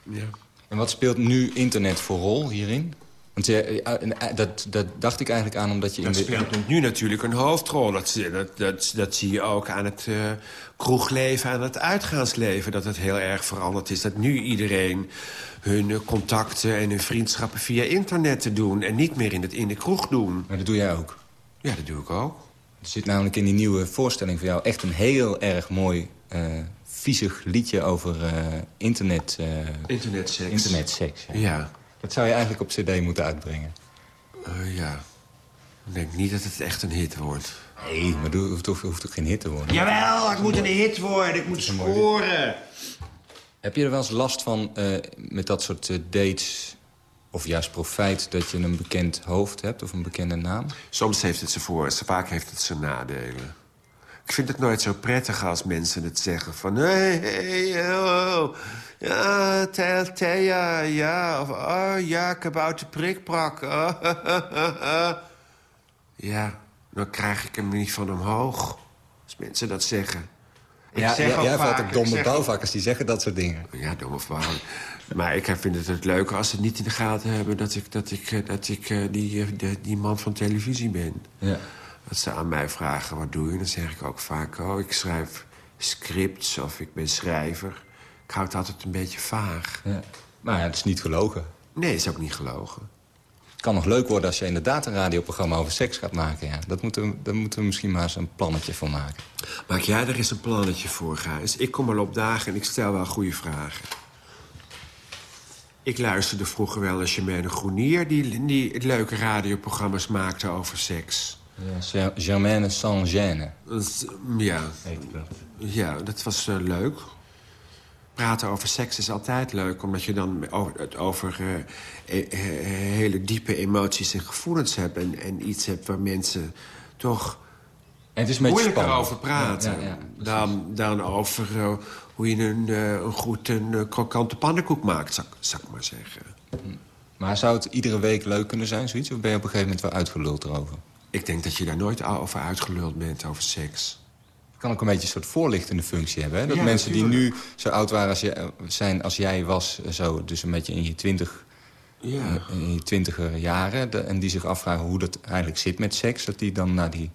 ja. En wat speelt nu internet voor rol hierin? Want je, eh, eh, dat, dat dacht ik eigenlijk aan omdat je... Dat in de, speelt nu natuurlijk een hoofdrol. Dat, zie- dat, dat, dat zie je ook aan het eh, kroegleven, aan het uitgaansleven. Dat het heel erg veranderd is. Dat nu iedereen hun contacten en hun vriendschappen via internet te doen... en niet meer in, het, in de kroeg doen. Maar dat doe jij ook. Ja, dat doe ik ook. Er zit namelijk in die nieuwe voorstelling van jou... echt een heel erg mooi, viezig liedje over eh, internet, eh, Internetseks. internetseks. Ja. Ja, Dat zou je eigenlijk op cd moeten uitbrengen. eh, ja. Ik denk niet dat het echt een hit wordt. Nee, maar dat hoeft, hoeft, ook geen hit te worden. Jawel, het moet een hit worden. Ik moet scoren. Heb je er wel eens last van eh, met dat soort eh, dates... of juist profijt dat je een bekend hoofd hebt of een bekende naam? Soms heeft het zijn voor, vaak heeft het zijn nadelen. Ik vind het nooit zo prettig als mensen het zeggen van... Hé, hey, oh, ja, Thea, Thea, ja, of oh, ja, kabouter prikprak. Oh, ja, dan krijg ik hem niet van omhoog, als mensen dat zeggen. Ik ja, zeg ja, ook jij valt vaak- op ik domme zeg- bouwvakkers die zeggen dat soort dingen. Ja, domme verhaal. Maar ik vind het het leuker als ze het niet in de gaten hebben... dat ik, dat ik, eh, dat ik eh, die, eh, de- die man van televisie ben. Ja. Dat ze aan mij vragen, wat doe je? Dan zeg ik ook vaak, oh, ik schrijf scripts of ik ben schrijver. Ik houd het altijd een beetje vaag. Ja. Maar ja, het is niet gelogen. Nee, is ook niet gelogen. Het kan nog leuk worden als je inderdaad een radioprogramma over seks gaat maken. Ja. Dat moeten we, daar moeten we misschien maar eens een plannetje van maken. Maak jij er eens een plannetje voor, Gijs? Ik kom wel op dagen en ik stel wel goede vragen. Ik luisterde vroeger wel naar Germaine Groenier... die, die leuke radioprogramma's maakte over seks. Ja, Ger- Germaine Sans-Gêne. Dat is- Ja, dat. Ja, dat was eh, leuk. Praten over seks is altijd leuk, omdat je dan over, het over eh, eh, hele diepe emoties en gevoelens hebt. En, en iets hebt waar mensen toch En het is moeilijker spannend. over praten. Ja, dan, dan over eh, hoe je een, een goed een krokante pannenkoek maakt, zou, zou ik maar zeggen. Maar zou het iedere week leuk kunnen zijn, zoiets? Of ben je op een gegeven moment wel uitgeluld erover? Ik denk dat je daar nooit over uitgeluld bent, over seks. Het kan ook een beetje een soort voorlichtende functie hebben. Hè? Dat Ja, mensen die nu zo oud waren als je, zijn als jij was, eh, zo, dus een beetje in je twintig, Ja. in je twintiger jaren... de- en die zich afvragen hoe dat eigenlijk zit met seks... dat die dan naar die,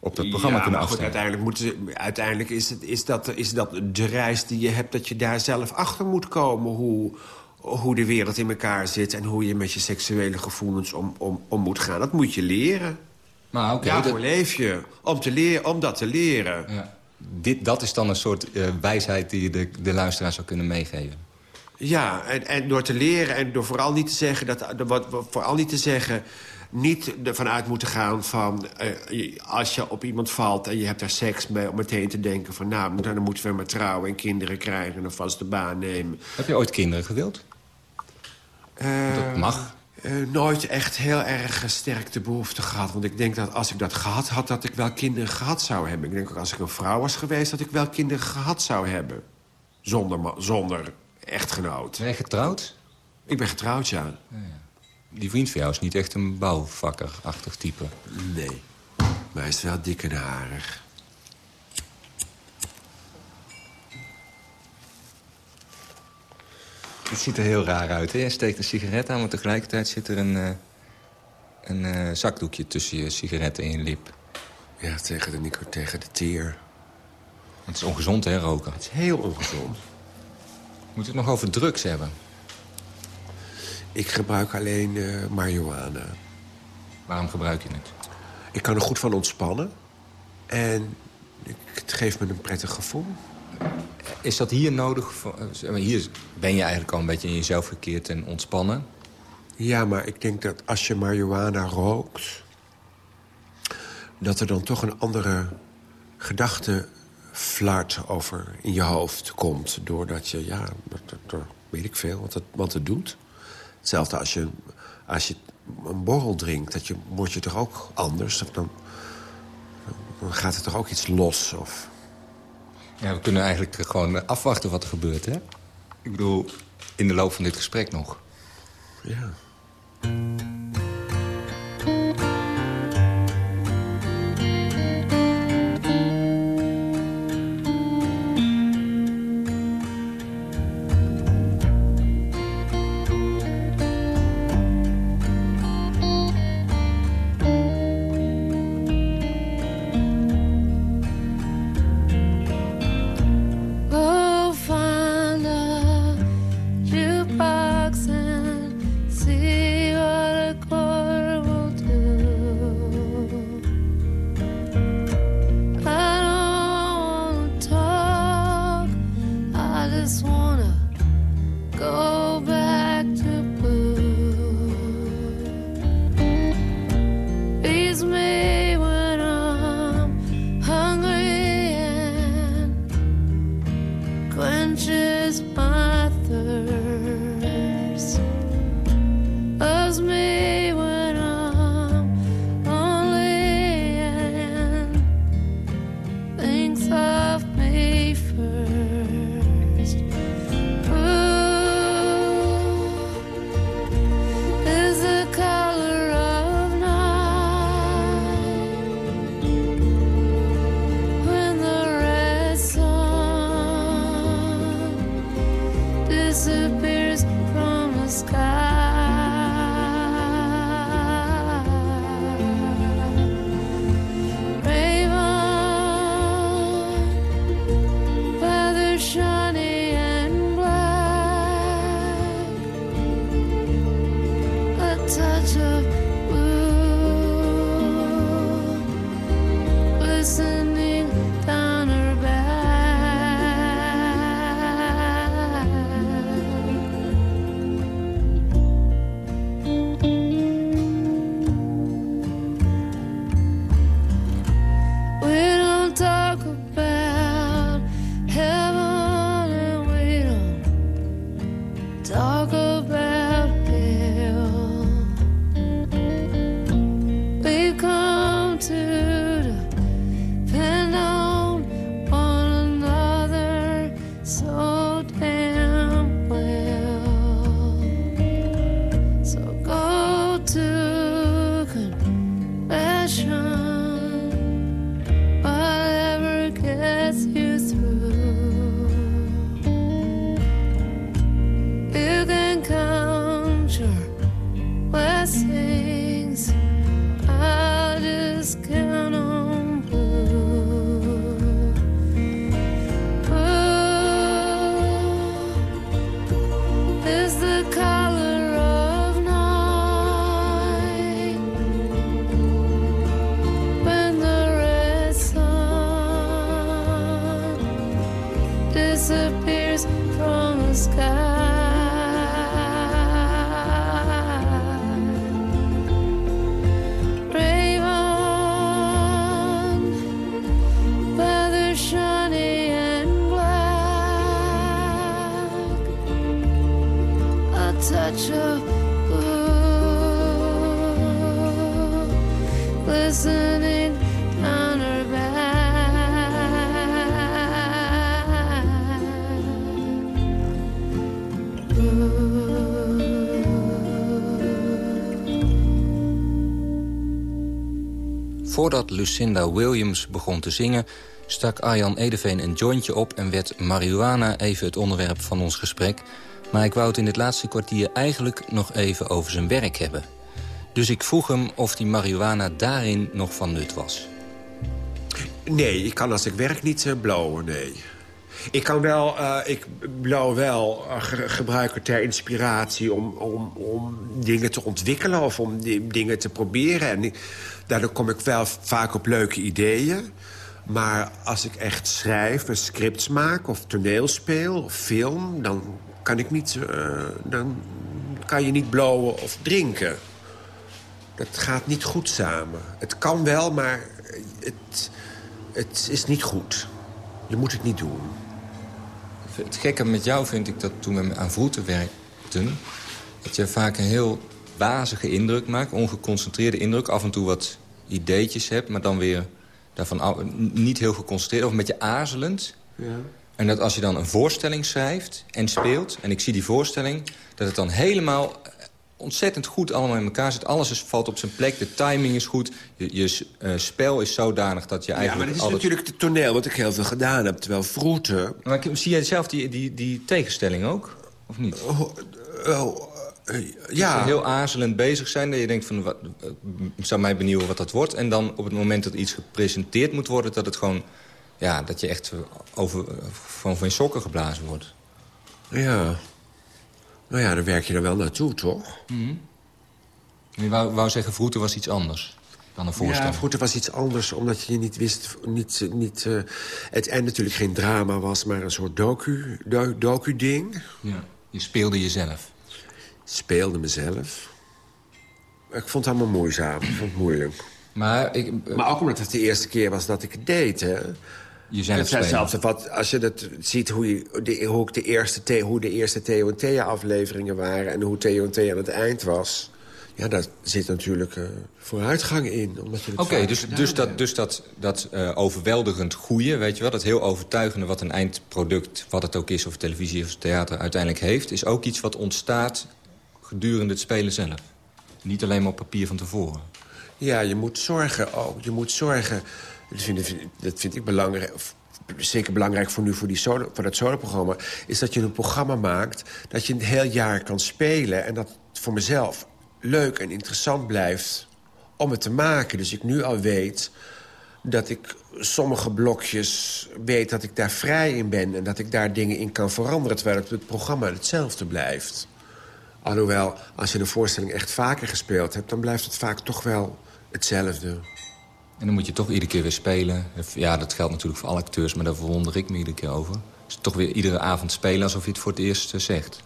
op dat programma ja, kunnen afstemmen. uiteindelijk, moeten ze, uiteindelijk is, het, is, dat, is dat de reis die je hebt... dat je daar zelf achter moet komen hoe, hoe de wereld in elkaar zit... en hoe je met je seksuele gevoelens om, om, om moet gaan. Dat moet je leren. Maar oké, Daarvoor dat- leef je, om, te leren, om dat te leren. ja. Dit, dat is dan een soort eh, wijsheid die je de, de luisteraar zou kunnen meegeven. Ja, en, en door te leren en door vooral niet te zeggen... Dat, wat, wat- vooral niet te zeggen niet ervan uit moeten gaan van... eh, als je op iemand valt en je hebt daar seks mee... om meteen te denken van nou, dan moeten we maar trouwen... en kinderen krijgen en een vaste baan nemen. Heb je ooit kinderen gewild? Eh, Dat mag. Eh, nooit echt heel erg eh, sterk de behoefte gehad. Want ik denk dat als ik dat gehad had, dat ik wel kinderen gehad zou hebben. Ik denk ook als ik een vrouw was geweest, dat ik wel kinderen gehad zou hebben. Zonder, zonder echtgenoot. Ben je getrouwd? Ik ben getrouwd, ja. Die vriend van jou is niet echt een bouwvakkerachtig type. Nee. Maar hij is wel dik en harig. Het ziet er heel raar uit. Hè? Je steekt een sigaret aan, maar tegelijkertijd zit er een, uh, een uh, zakdoekje tussen je sigaret en je lip. Ja, tegen de nico, tegen de teer. Het is ongezond, hè, roken? Het is heel ongezond. Moet het nog over drugs hebben? Ik gebruik alleen uh, marihuana. Waarom gebruik je het? Ik kan er goed van ontspannen. En het geeft me een prettig gevoel. Is dat hier nodig? Voor, hier ben je eigenlijk al een beetje in jezelf gekeerd en ontspannen. Ja, maar ik denk dat als je marihuana rookt... dat er dan toch een andere gedachte fluit over in je hoofd komt. Doordat je, ja, door, weet ik veel, wat het, wat het doet. Hetzelfde als je, als je een borrel drinkt, dat je, word je toch ook anders. Dan, dan gaat er toch ook iets los. Of... Ja, we kunnen eigenlijk gewoon afwachten wat er gebeurt, hè? Ik bedoel, in de loop van dit gesprek nog. Ja. Lucinda Williams begon te zingen... stak Arjan Edeveen een jointje op en werd marihuana even het onderwerp van ons gesprek. Maar ik wou het in het laatste kwartier eigenlijk nog even over zijn werk hebben. Dus ik vroeg hem of die marihuana daarin nog van nut was. Nee, ik kan als ik werk niet uh, blowen, nee. Ik kan wel, uh, ik blauw wel uh, gebruiken ter inspiratie om, om, om dingen te ontwikkelen of om dingen te proberen. En daardoor kom ik wel vaak op leuke ideeën. Maar als ik echt schrijf en scripts maak of toneel speel of film... dan kan, ik niet, uh, dan kan je niet blowen of drinken. Dat gaat niet goed samen. Het kan wel, maar het, het is niet goed. Je moet het niet doen. Het gekke met jou vind ik dat toen we aan vroeten werkten... dat je vaak een heel wazige indruk maakt, ongeconcentreerde indruk. Af en toe wat ideetjes hebt, maar dan weer daarvan niet heel geconcentreerd... of een beetje aarzelend. Ja. En dat als je dan een voorstelling schrijft en speelt... en ik zie die voorstelling, dat het dan helemaal ontzettend goed allemaal in elkaar zit. Alles is, valt op zijn plek, de timing is goed. Je, je uh, spel is zodanig dat je eigenlijk... Ja, maar het is natuurlijk het toneel wat ik heel veel gedaan heb. Terwijl vroeten... Maar zie jij zelf die, die, die tegenstelling ook? Of niet? Oh, oh, ja. Heel aarzelend bezig zijn. Dat je denkt van, wat, zou mij benieuwen wat dat wordt. En dan op het moment dat iets gepresenteerd moet worden... dat het gewoon, ja, dat je echt over, van, van je sokken geblazen wordt. Ja. Nou ja, daar werk je er wel naartoe, toch? Mm Je wou, wou zeggen, vroeten was iets anders dan een voorstelling. Ja, vroeger was iets anders, omdat je niet wist... Niet, niet, uh, het en natuurlijk geen drama was, maar een soort docu-ding. Docu ja, je speelde jezelf. Speelde mezelf. Ik vond het allemaal moeizaam. Ik vond het moeilijk. Maar, ik, uh, maar ook omdat het de eerste keer was dat ik het deed, hè jezelf spelen. Zelfs, wat, als je dat ziet, hoe, je, de, hoe, ik de eerste, hoe de eerste Theo en Thea afleveringen waren... en hoe Theo en Thea aan het eind was... Ja, daar zit natuurlijk uh, vooruitgang in. Oké, dus, dus, dat, dus dat, dat uh, overweldigend goede, weet je wel... dat heel overtuigende wat een eindproduct, wat het ook is... of televisie of theater uiteindelijk heeft... is ook iets wat ontstaat gedurende het spelen zelf. Niet alleen maar op papier van tevoren. Ja, je moet zorgen ook. Je moet zorgen dat vind, dat vind ik belangrijk, zeker belangrijk voor nu voor, die voor dat soloprogramma... is dat je een programma maakt dat je een heel jaar kan spelen... en dat het voor mezelf leuk en interessant blijft om het te maken. Dus ik nu al weet dat ik sommige blokjes weet dat ik daar vrij in ben... en dat ik daar dingen in kan veranderen... terwijl het, programma hetzelfde blijft. Alhoewel, als je een voorstelling echt vaker gespeeld hebt... dan blijft het vaak toch wel hetzelfde. En dan moet je toch iedere keer weer spelen. Ja, dat geldt natuurlijk voor alle acteurs, maar daar verwonder ik me iedere keer over. Dus toch weer iedere avond spelen alsof je het voor het eerst eh, zegt.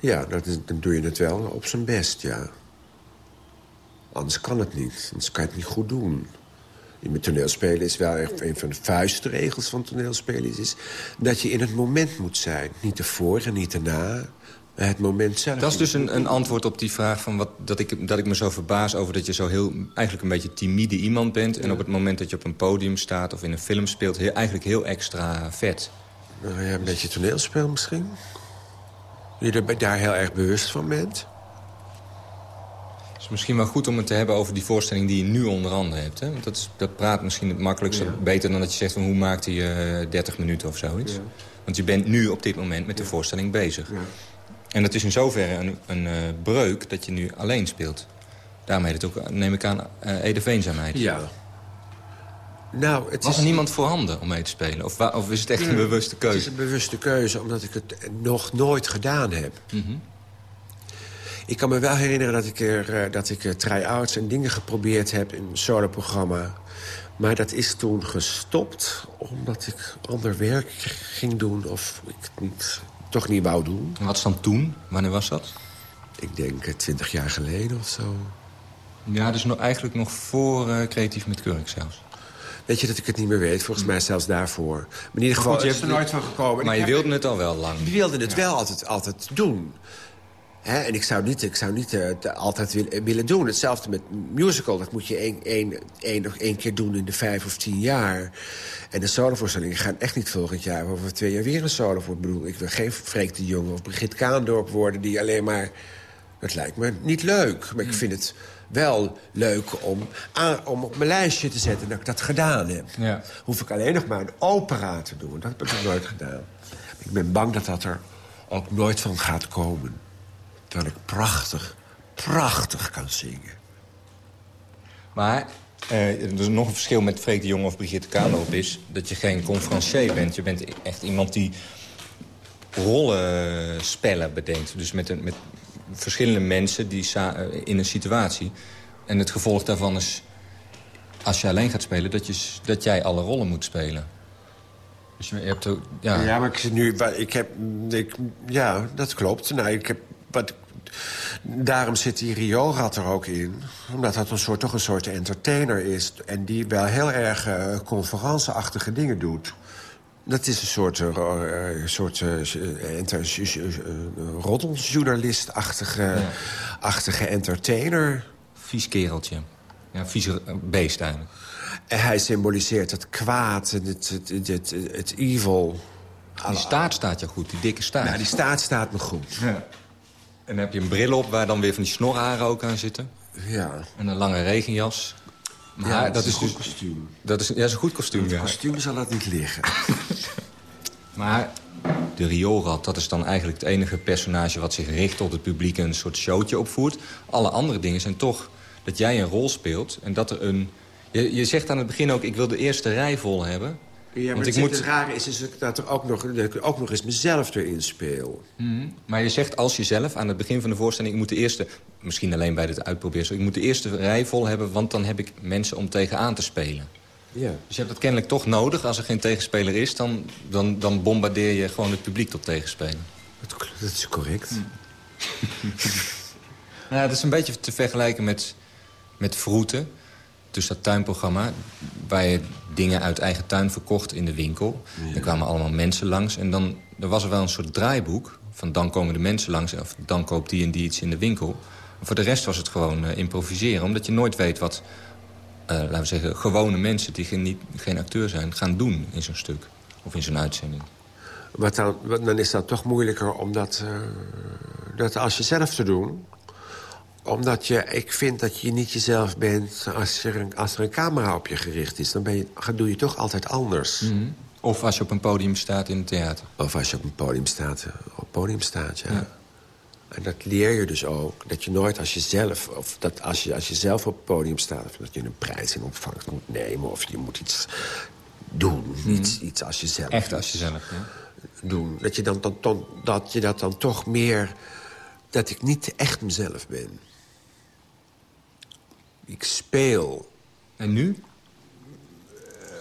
Ja, dat dan doe je het wel op zijn best, ja. Anders kan het niet. Anders kan je het niet goed doen. Toneelspelen is wel een van de vuistregels van toneelspelen... is dat je in het moment moet zijn. Niet ervoor en niet erna het moment zelf. Dat is dus een, een, antwoord op die vraag van wat, dat, ik, dat ik me zo verbaas over dat je zo heel, eigenlijk een beetje timide iemand bent. En op het moment dat je op een podium staat of in een film speelt, heel, eigenlijk heel extra vet. Nou ja, een beetje toneelspel misschien. Je er daar heel erg bewust van bent. Het is misschien wel goed om het te hebben over die voorstelling die je nu onder andere hebt. Hè? Want dat, is, dat praat misschien het makkelijkst beter dan dat je zegt van hoe maakte je uh, 30 minuten of zoiets. Ja. Want je bent nu op dit moment met de voorstelling bezig. En dat is in zoverre een, een uh, breuk dat je nu alleen speelt. Daarmee het ook, neem ik aan, uh, Ede Veenzaamheid. Ja. Nou, het Was is... er niemand voorhanden om mee te spelen? Of, of is het echt een bewuste keuze? Het is een bewuste keuze, omdat ik het nog nooit gedaan heb. Mm -hmm. Ik kan me wel herinneren dat ik, er, uh, dat ik try-outs en dingen geprobeerd heb in een solo-programma. Maar dat is toen gestopt, omdat ik ander werk ging doen... of ik het niet toch niet wou doen. En wat is dan toen? Wanneer was dat? Ik denk eh, twintig jaar geleden of zo. Ja, dus nog, eigenlijk nog voor uh, Creatief met Kurk zelfs. Weet je dat ik het niet meer weet? Volgens mij zelfs daarvoor. Maar in ieder geval, goed, je hebt er nooit van gekomen. Maar je wilde het al wel lang. Je wilde het wel altijd, altijd doen. En ik zou niet, ik zou niet uh, altijd wil, willen doen. Hetzelfde met musical. Dat moet je één, één, één, nog één keer doen in de vijf of tien jaar. En de solovoorstellingen gaan echt niet volgend jaar... over twee jaar weer een solo voor. Ik bedoel, ik wil geen Freek de of Brigitte Kaandorp worden... die alleen maar... Dat lijkt me niet leuk. Maar ik vind het wel leuk om, aan, om op mijn lijstje te zetten dat ik dat gedaan heb. Ja. Hoef ik alleen nog maar een opera te doen. Dat heb ik nog nooit gedaan. Ik ben bang dat dat er ook nooit van gaat komen. Dat ik prachtig, prachtig kan zingen. Maar uh, er is nog een verschil met Freek de Jong of Brigitte Kamerop is... dat je geen conferencier bent. Je bent echt iemand die rollenspellen bedenkt. Dus met, een, met verschillende mensen die in een situatie. En het gevolg daarvan is, als je alleen gaat spelen... dat, je, dat jij alle rollen moet spelen. Dus je hebt ook, ja. ja, maar ik zit nu... Ik heb, ik, ja, dat klopt. Nou, ik heb, daarom zit die Rio-rat er ook in. Omdat dat een soort, toch een soort entertainer is. En die wel heel erg uh, conferentieachtige dingen doet. Dat is een soort, uh, soort uh, roddelsjournalist-achtige achtige entertainer. Vies kereltje. Ja, vies beest eigenlijk. En hij symboliseert het kwaad, het, het, het, het, evil. Die staart staat je goed, die dikke staart. Ja, die staart staat me goed. Ja. En dan heb je een bril op waar dan weer van die snorharen ook aan zitten. Ja. En een lange regenjas. Maar ja, dat, is een goed dus, kostuum. Dat is, ja, is een goed kostuum, Het ja. kostuum zal dat niet liggen. maar de rioolrat, dat is dan eigenlijk het enige personage... wat zich richt op het publiek en een soort showtje opvoert. Alle andere dingen zijn toch dat jij een rol speelt... en dat er een je, je zegt aan het begin ook, ik wil de eerste rij vol hebben. Ja, maar het, moet... het rare is, is dat, er ook nog, dat ik ook nog eens mezelf erin speel. Mhm. Maar je zegt als jezelf aan het begin van de voorstelling... ik moet de eerste, misschien alleen bij het uitproberen... ik moet de eerste rij vol hebben, want dan heb ik mensen om tegenaan te spelen. Ja. Dus je hebt dat kennelijk toch nodig. Als er geen tegenspeler is, dan, dan, dan bombardeer je gewoon het publiek tot tegenspeler. Dat, dat is correct. Mm. nou, dat is een beetje te vergelijken met, met vroeten dus dat tuinprogramma... waar je dingen uit eigen tuin verkocht in de winkel. Er kwamen allemaal mensen langs. En dan er was er wel een soort draaiboek van dan komen de mensen langs... of dan koopt die en die iets in de winkel. voor de rest was het gewoon uh, improviseren. Omdat je nooit weet wat, uh, laten we zeggen, gewone mensen... die geen, niet, geen acteur zijn, gaan doen in zo'n stuk. Of in zo'n uitzending. Maar dan, dan is dat toch moeilijker omdat uh, dat als je zelf te doen omdat je, ik vind dat je niet jezelf bent als er een, als er een camera op je gericht is. Dan ben je, doe je toch altijd anders. Mhm. Of als je op een podium staat in het theater. Of als je op een podium staat, op podium staat, ja. En dat leer je dus ook. Dat je nooit als je zelf, of dat als je, als je zelf op het podium staat... of dat je een prijs in ontvangst moet nemen... of je moet iets doen, mm iets, iets als jezelf. Echt als jezelf, ja. Doen. Dat je, dan, dan, dat je dat dan toch meer... dat ik niet echt mezelf ben. Ik speel. En nu?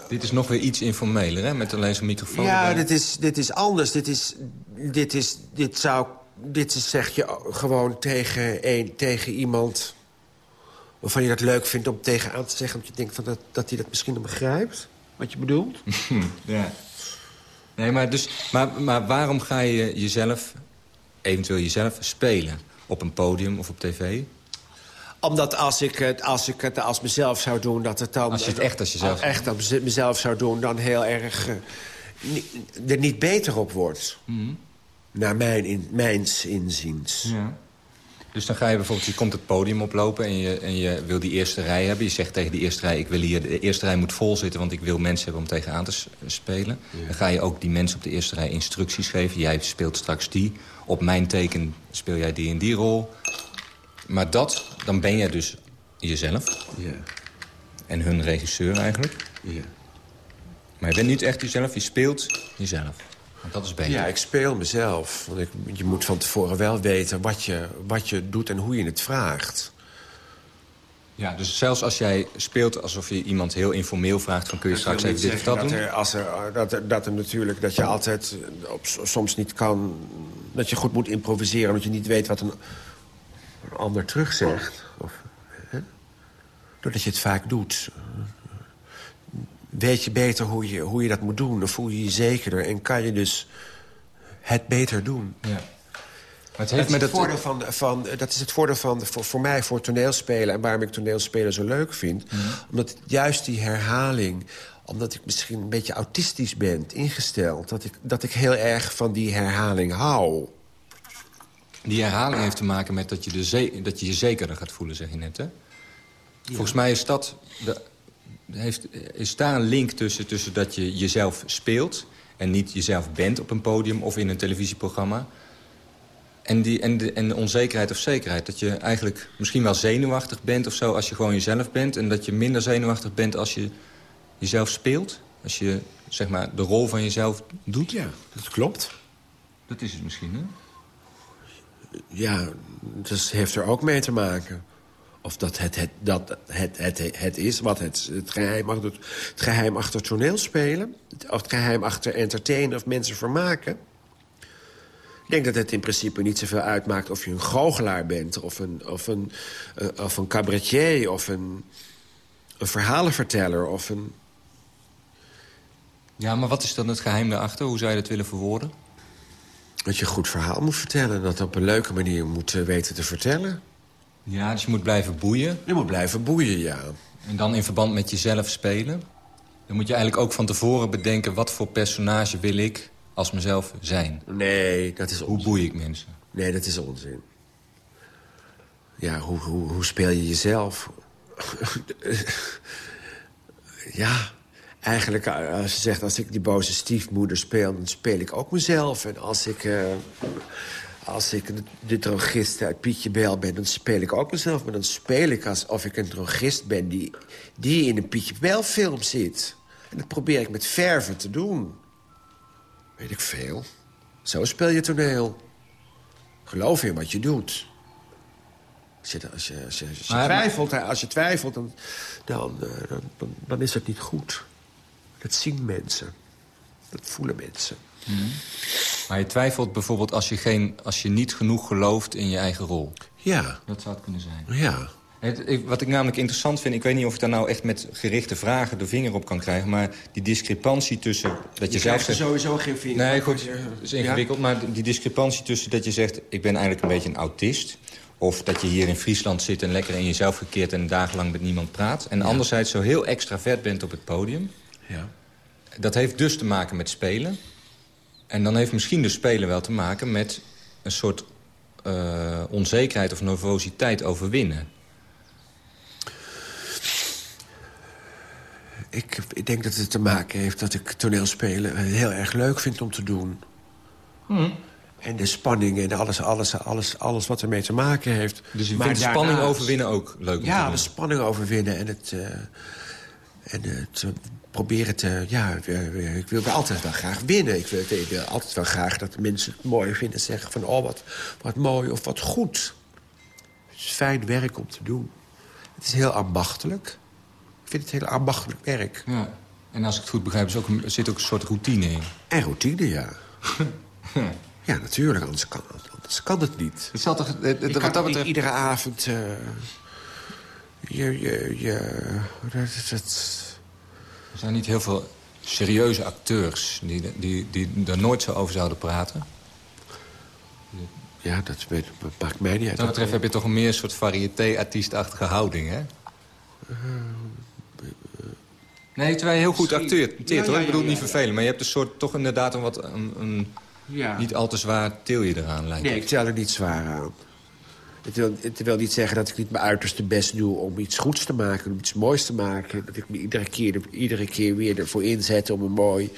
dit is nog weer iets informeler, hè? Met alleen zo'n microfoon Ja, dit is, dit is anders. Dit is... Dit is... Dit zou... Dit is, zeg je gewoon tegen, een, tegen iemand... waarvan je dat leuk vindt om tegen aan te zeggen... omdat je denkt van dat, dat hij dat misschien begrijpt. Wat je bedoelt. ja. Nee, maar, dus, maar, maar waarom ga je jezelf, eventueel jezelf, spelen? Op een podium of op tv? Omdat als ik, het, als ik het als mezelf zou doen... dat het dan... Als je het echt als jezelf... Echt als mezelf zou doen, dan heel erg... Uh, er niet beter op wordt. Mm Naar mijn, in, mijns inziens. Ja. Dus dan ga je bijvoorbeeld, je komt het podium oplopen en je, en je wil die eerste rij hebben. Je zegt tegen die eerste rij, ik wil hier, de eerste rij moet vol zitten... want ik wil mensen hebben om tegenaan te spelen. Dan ga je ook die mensen op de eerste rij instructies geven. Jij speelt straks die. Op mijn teken speel jij die en die rol. Maar dat, dan ben je dus jezelf. Ja. En hun regisseur eigenlijk. Ja. Maar je bent niet echt jezelf, je speelt jezelf. Want dat is beter. Ja, ik speel mezelf. Want ik, je moet van tevoren wel weten wat je, wat je doet en hoe je het vraagt. Ja, dus zelfs als jij speelt alsof je iemand heel informeel vraagt... van kun je straks even dit of dat, doen? Er, als er, dat, er, dat er natuurlijk, dat je altijd op, soms niet kan... dat je goed moet improviseren, omdat je niet weet wat een ander terugzegt... Of, hè, doordat je het vaak doet... weet je beter hoe je, hoe je dat moet doen. Dan voel je je zekerder en kan je dus het beter doen. Ja. Maar het heeft dat, is het voordeel van, van, dat is het voordeel van, voor, voor mij voor toneelspelen... en waarom ik toneelspelen zo leuk vind. Mhm. Omdat juist die herhaling omdat ik misschien een beetje autistisch ben ingesteld... dat ik, dat ik heel erg van die herhaling hou. Die herhaling heeft te maken met dat je, de dat je je zekerder gaat voelen, zeg je net, hè? Volgens mij is dat... De, heeft, is daar een link tussen, tussen dat je jezelf speelt... en niet jezelf bent op een podium of in een televisieprogramma... En, die, en, de, en de onzekerheid of zekerheid. Dat je eigenlijk misschien wel zenuwachtig bent of zo als je gewoon jezelf bent. En dat je minder zenuwachtig bent als je jezelf speelt. Als je zeg maar, de rol van jezelf doet. Ja, dat klopt. Dat is het misschien, hè? Ja, dat heeft er ook mee te maken. Of dat het het, dat het, het, het is, wat het, het, geheim achter, het geheim achter toneelspelen... of het geheim achter entertainen of mensen vermaken... Ik denk dat het in principe niet zoveel uitmaakt of je een goochelaar bent... of een, of een, uh, of een cabaretier of een, een verhalenverteller of een... Ja, maar wat is dan het geheim daarachter? Hoe zou je dat willen verwoorden? Dat je een goed verhaal moet vertellen. Dat op een leuke manier moet uh, weten te vertellen. Ja, dus je moet blijven boeien. Je moet blijven boeien, ja. En dan in verband met jezelf spelen. Dan moet je eigenlijk ook van tevoren bedenken... wat voor personage wil ik als mezelf zijn. Nee, dat is onzin. Hoe boei ik mensen? Nee, dat is onzin. Ja, hoe, hoe, hoe speel je jezelf? ja, eigenlijk als je zegt... als ik die boze stiefmoeder speel, dan speel ik ook mezelf. En als ik... Uh, als ik de drogist uit Pietje Bel ben, dan speel ik ook mezelf. Maar dan speel ik alsof ik een drogist ben die, die in een Pietje Bel film zit. En dat probeer ik met verven te doen. Weet ik veel. Zo speel je toneel. Geloof in wat je doet. Als je, als je, als je, als je twijfelt, als je twijfelt dan, dan, dan, dan, dan, is het niet goed. Dat zien mensen. Dat voelen mensen. Mm. Maar je twijfelt bijvoorbeeld als je, geen, als je niet genoeg gelooft in je eigen rol. Ja. Dat zou het kunnen zijn. Ja. Het, wat ik namelijk interessant vind... ik weet niet of ik daar nou echt met gerichte vragen de vinger op kan krijgen... maar die discrepantie tussen... dat je, je zelf zegt, sowieso geen vinger Nee, goed, het is ingewikkeld. Maar die discrepantie tussen dat je zegt... ik ben eigenlijk een beetje een autist... of dat je hier in Friesland zit en lekker in jezelf gekeerd... en dagenlang met niemand praat. En anderzijds zo heel extravert bent op het podium. Ja. Dat heeft dus te maken met spelen. En dan heeft misschien de spelen wel te maken met een soort uh, onzekerheid of nervositeit overwinnen. Ik, ik, denk dat het te maken heeft dat ik toneelspelen heel erg leuk vind om te doen. Hmm. En de spanning en alles, alles, alles, alles wat ermee te maken heeft. Dus je vindt de spanning overwinnen ook leuk? Ja, de spanning overwinnen en het... Uh, en het proberen te... Ja, ik wil altijd wel graag winnen. Ik wil, ik wil, altijd wel graag dat mensen het mooi vinden. Zeggen van, oh, wat, wat mooi of wat goed. Het is fijn werk om te doen. Het is heel ambachtelijk. Ik vind het heel ambachtelijk werk. Ja. En als ik het goed begrijp, is ook een, zit ook een soort routine in. En routine, ja. ja, natuurlijk, anders kan, anders kan het niet. Het zal toch, het, het, wat dat betreft... iedere avond... Uh, je, je, je, dat, dat, er zijn niet heel veel serieuze acteurs die, die, die er nooit zo over zouden praten. Ja, dat maakt mij niet uit. Wat dat betreft heb je toch een meer soort variété-artiestachtige houding, hè? Uh, nee, terwijl je heel goed acteert. Ja, ja, hoor. Ik bedoel niet vervelen, maar je hebt een soort, toch inderdaad een wat... Een, een niet al te zwaar til je eraan, lijkt Nee, ik tel er niet zwaar aan. Het wil, het wil niet zeggen dat ik niet mijn uiterste best doe om iets goeds te maken, om iets moois te maken. Dat ik me iedere keer, iedere keer weer ervoor inzet om een mooi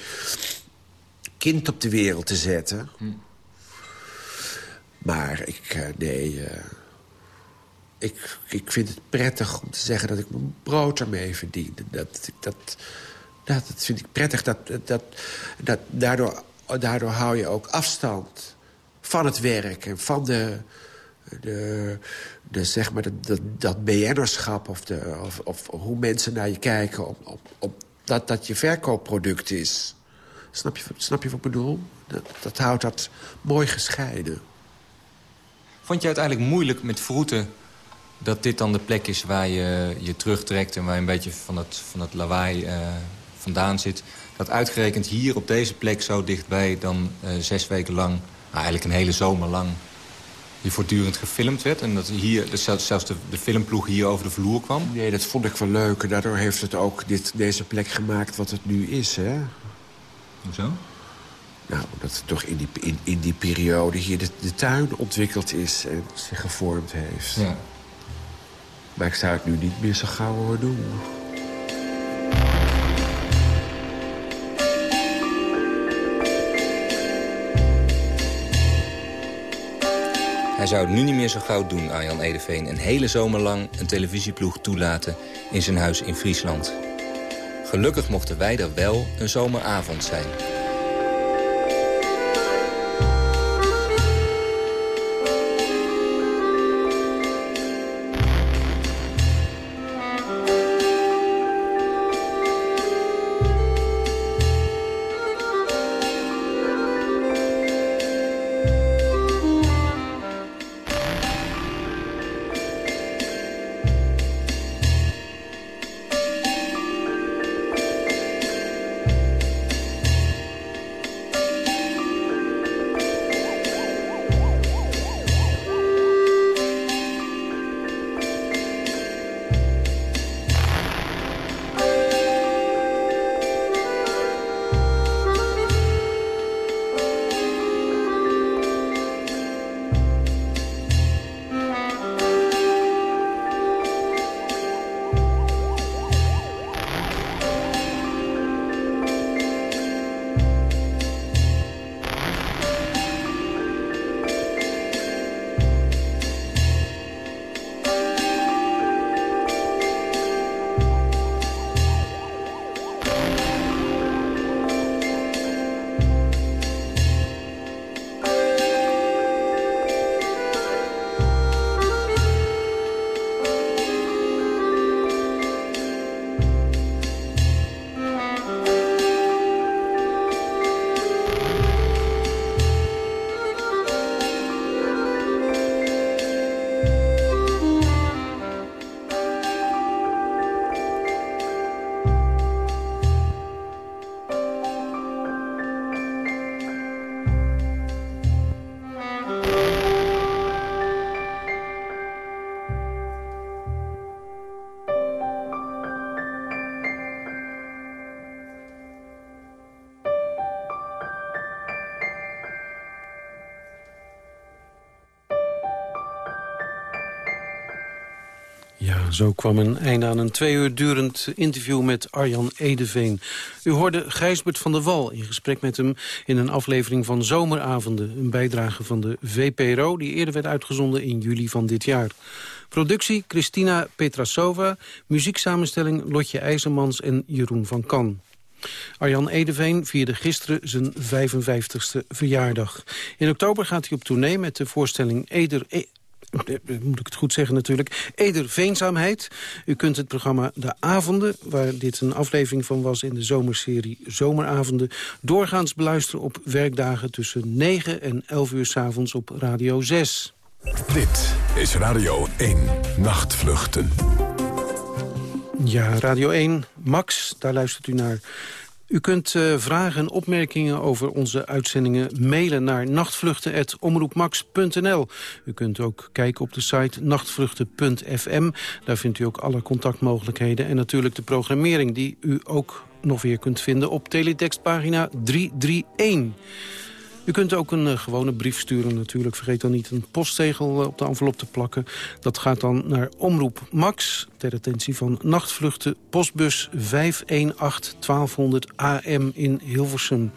kind op de wereld te zetten. Hm. Maar ik, uh, nee, uh, ik, ik vind het prettig om te zeggen dat ik mijn brood ermee verdien. Dat, dat, dat, dat vind ik prettig. Dat, dat, dat, daardoor, daardoor hou je ook afstand van het werk en van de, de, de, zeg maar dat, dat, dat BN'erschap of, de, of, of hoe mensen naar je kijken... Op, op, dat dat je verkoopproduct is. Snap je, snap je wat ik bedoel? Dat, dat houdt dat mooi gescheiden. Vond je uiteindelijk moeilijk met vroeten dat dit dan de plek is waar je je terugtrekt... en waar je een beetje van het, van het lawaai uh, vandaan zit... dat uitgerekend hier op deze plek zo dichtbij dan uh, zes weken lang... Nou, eigenlijk een hele zomer lang die voortdurend gefilmd werd. En dat hier, dat zelfs de, de filmploeg hier over de vloer kwam. Nee, dat vond ik wel leuk. daardoor heeft het ook dit, deze plek gemaakt wat het nu is, hè? Hoezo? Nou, dat het toch in die, in, in die periode hier de, de tuin ontwikkeld is en zich gevormd heeft. Ja. Maar ik zou het nu niet meer zo gauw doen. Zou het nu niet meer zo gauw doen, Arjan Edeveen. Een hele zomer lang een televisieploeg toelaten in zijn huis in Friesland. Gelukkig mochten wij er wel een zomeravond zijn. Zo kwam een einde aan een twee uur durend interview met Arjan Edeveen. U hoorde Gijsbert van der Wal in gesprek met hem in een aflevering van Zomeravonden. Een bijdrage van de VPRO die eerder werd uitgezonden in juli van dit jaar. Productie Christina Petrasova, muzieksamenstelling Lotje IJzermans en Jeroen van Kan. Arjan Edeveen vierde gisteren zijn 55ste verjaardag. In oktober gaat hij op tournee met de voorstelling Eder, e- moet ik het goed zeggen natuurlijk, Ederveenzaamheid. U kunt het programma De Avonden, waar dit een aflevering van was in de zomerserie Zomeravonden, doorgaans beluisteren op werkdagen tussen 9 en 11 uur s avonds op Radio 6. Dit is Radio 1 Nachtvluchten. Ja, Radio 1, Max, daar luistert u naar. U kunt uh, vragen en opmerkingen over onze uitzendingen mailen naar nachtvluchten.omroepmax.nl. U kunt ook kijken op de site nachtvluchten.fm. Daar vindt u ook alle contactmogelijkheden en natuurlijk de programmering... die u ook nog weer kunt vinden op teletextpagina 331. U kunt ook een uh, gewone brief sturen natuurlijk. Vergeet dan niet een postzegel eh, op de envelop te plakken. Dat gaat dan naar Omroep Max ter attentie van nachtvluchten postbus 518 1200 AM in Hilversum.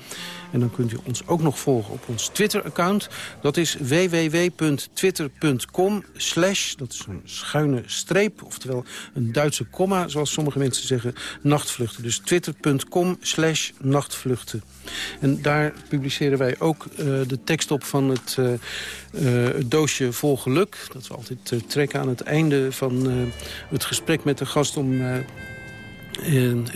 En dan kunt u ons ook nog volgen op ons Twitter-account. Dat is www.twitter.com slash, dat is een schuine streep, oftewel een Duitse komma, zoals sommige mensen zeggen, nachtvluchten. Dus twitter.com slash nachtvluchten. En daar publiceren wij ook uh, de tekst op van het, uh, uh, het, doosje vol geluk. Dat we altijd trekken aan het einde van het gesprek met de gast om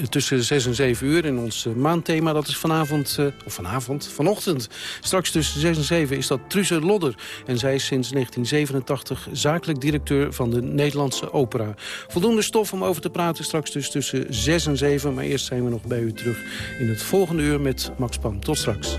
tussen 6 en 7 uur in ons maandthema. Dat is vanavond, uh, of vanavond, vanochtend. Straks tussen 6 en 7 is dat Truze Lodder. En zij is sinds 1987 zakelijk directeur van de Nederlandse Opera. Voldoende stof om over te praten straks dus tussen 6 en 7. Maar eerst zijn we nog bij u terug in het volgende uur met Max Pam. Tot straks.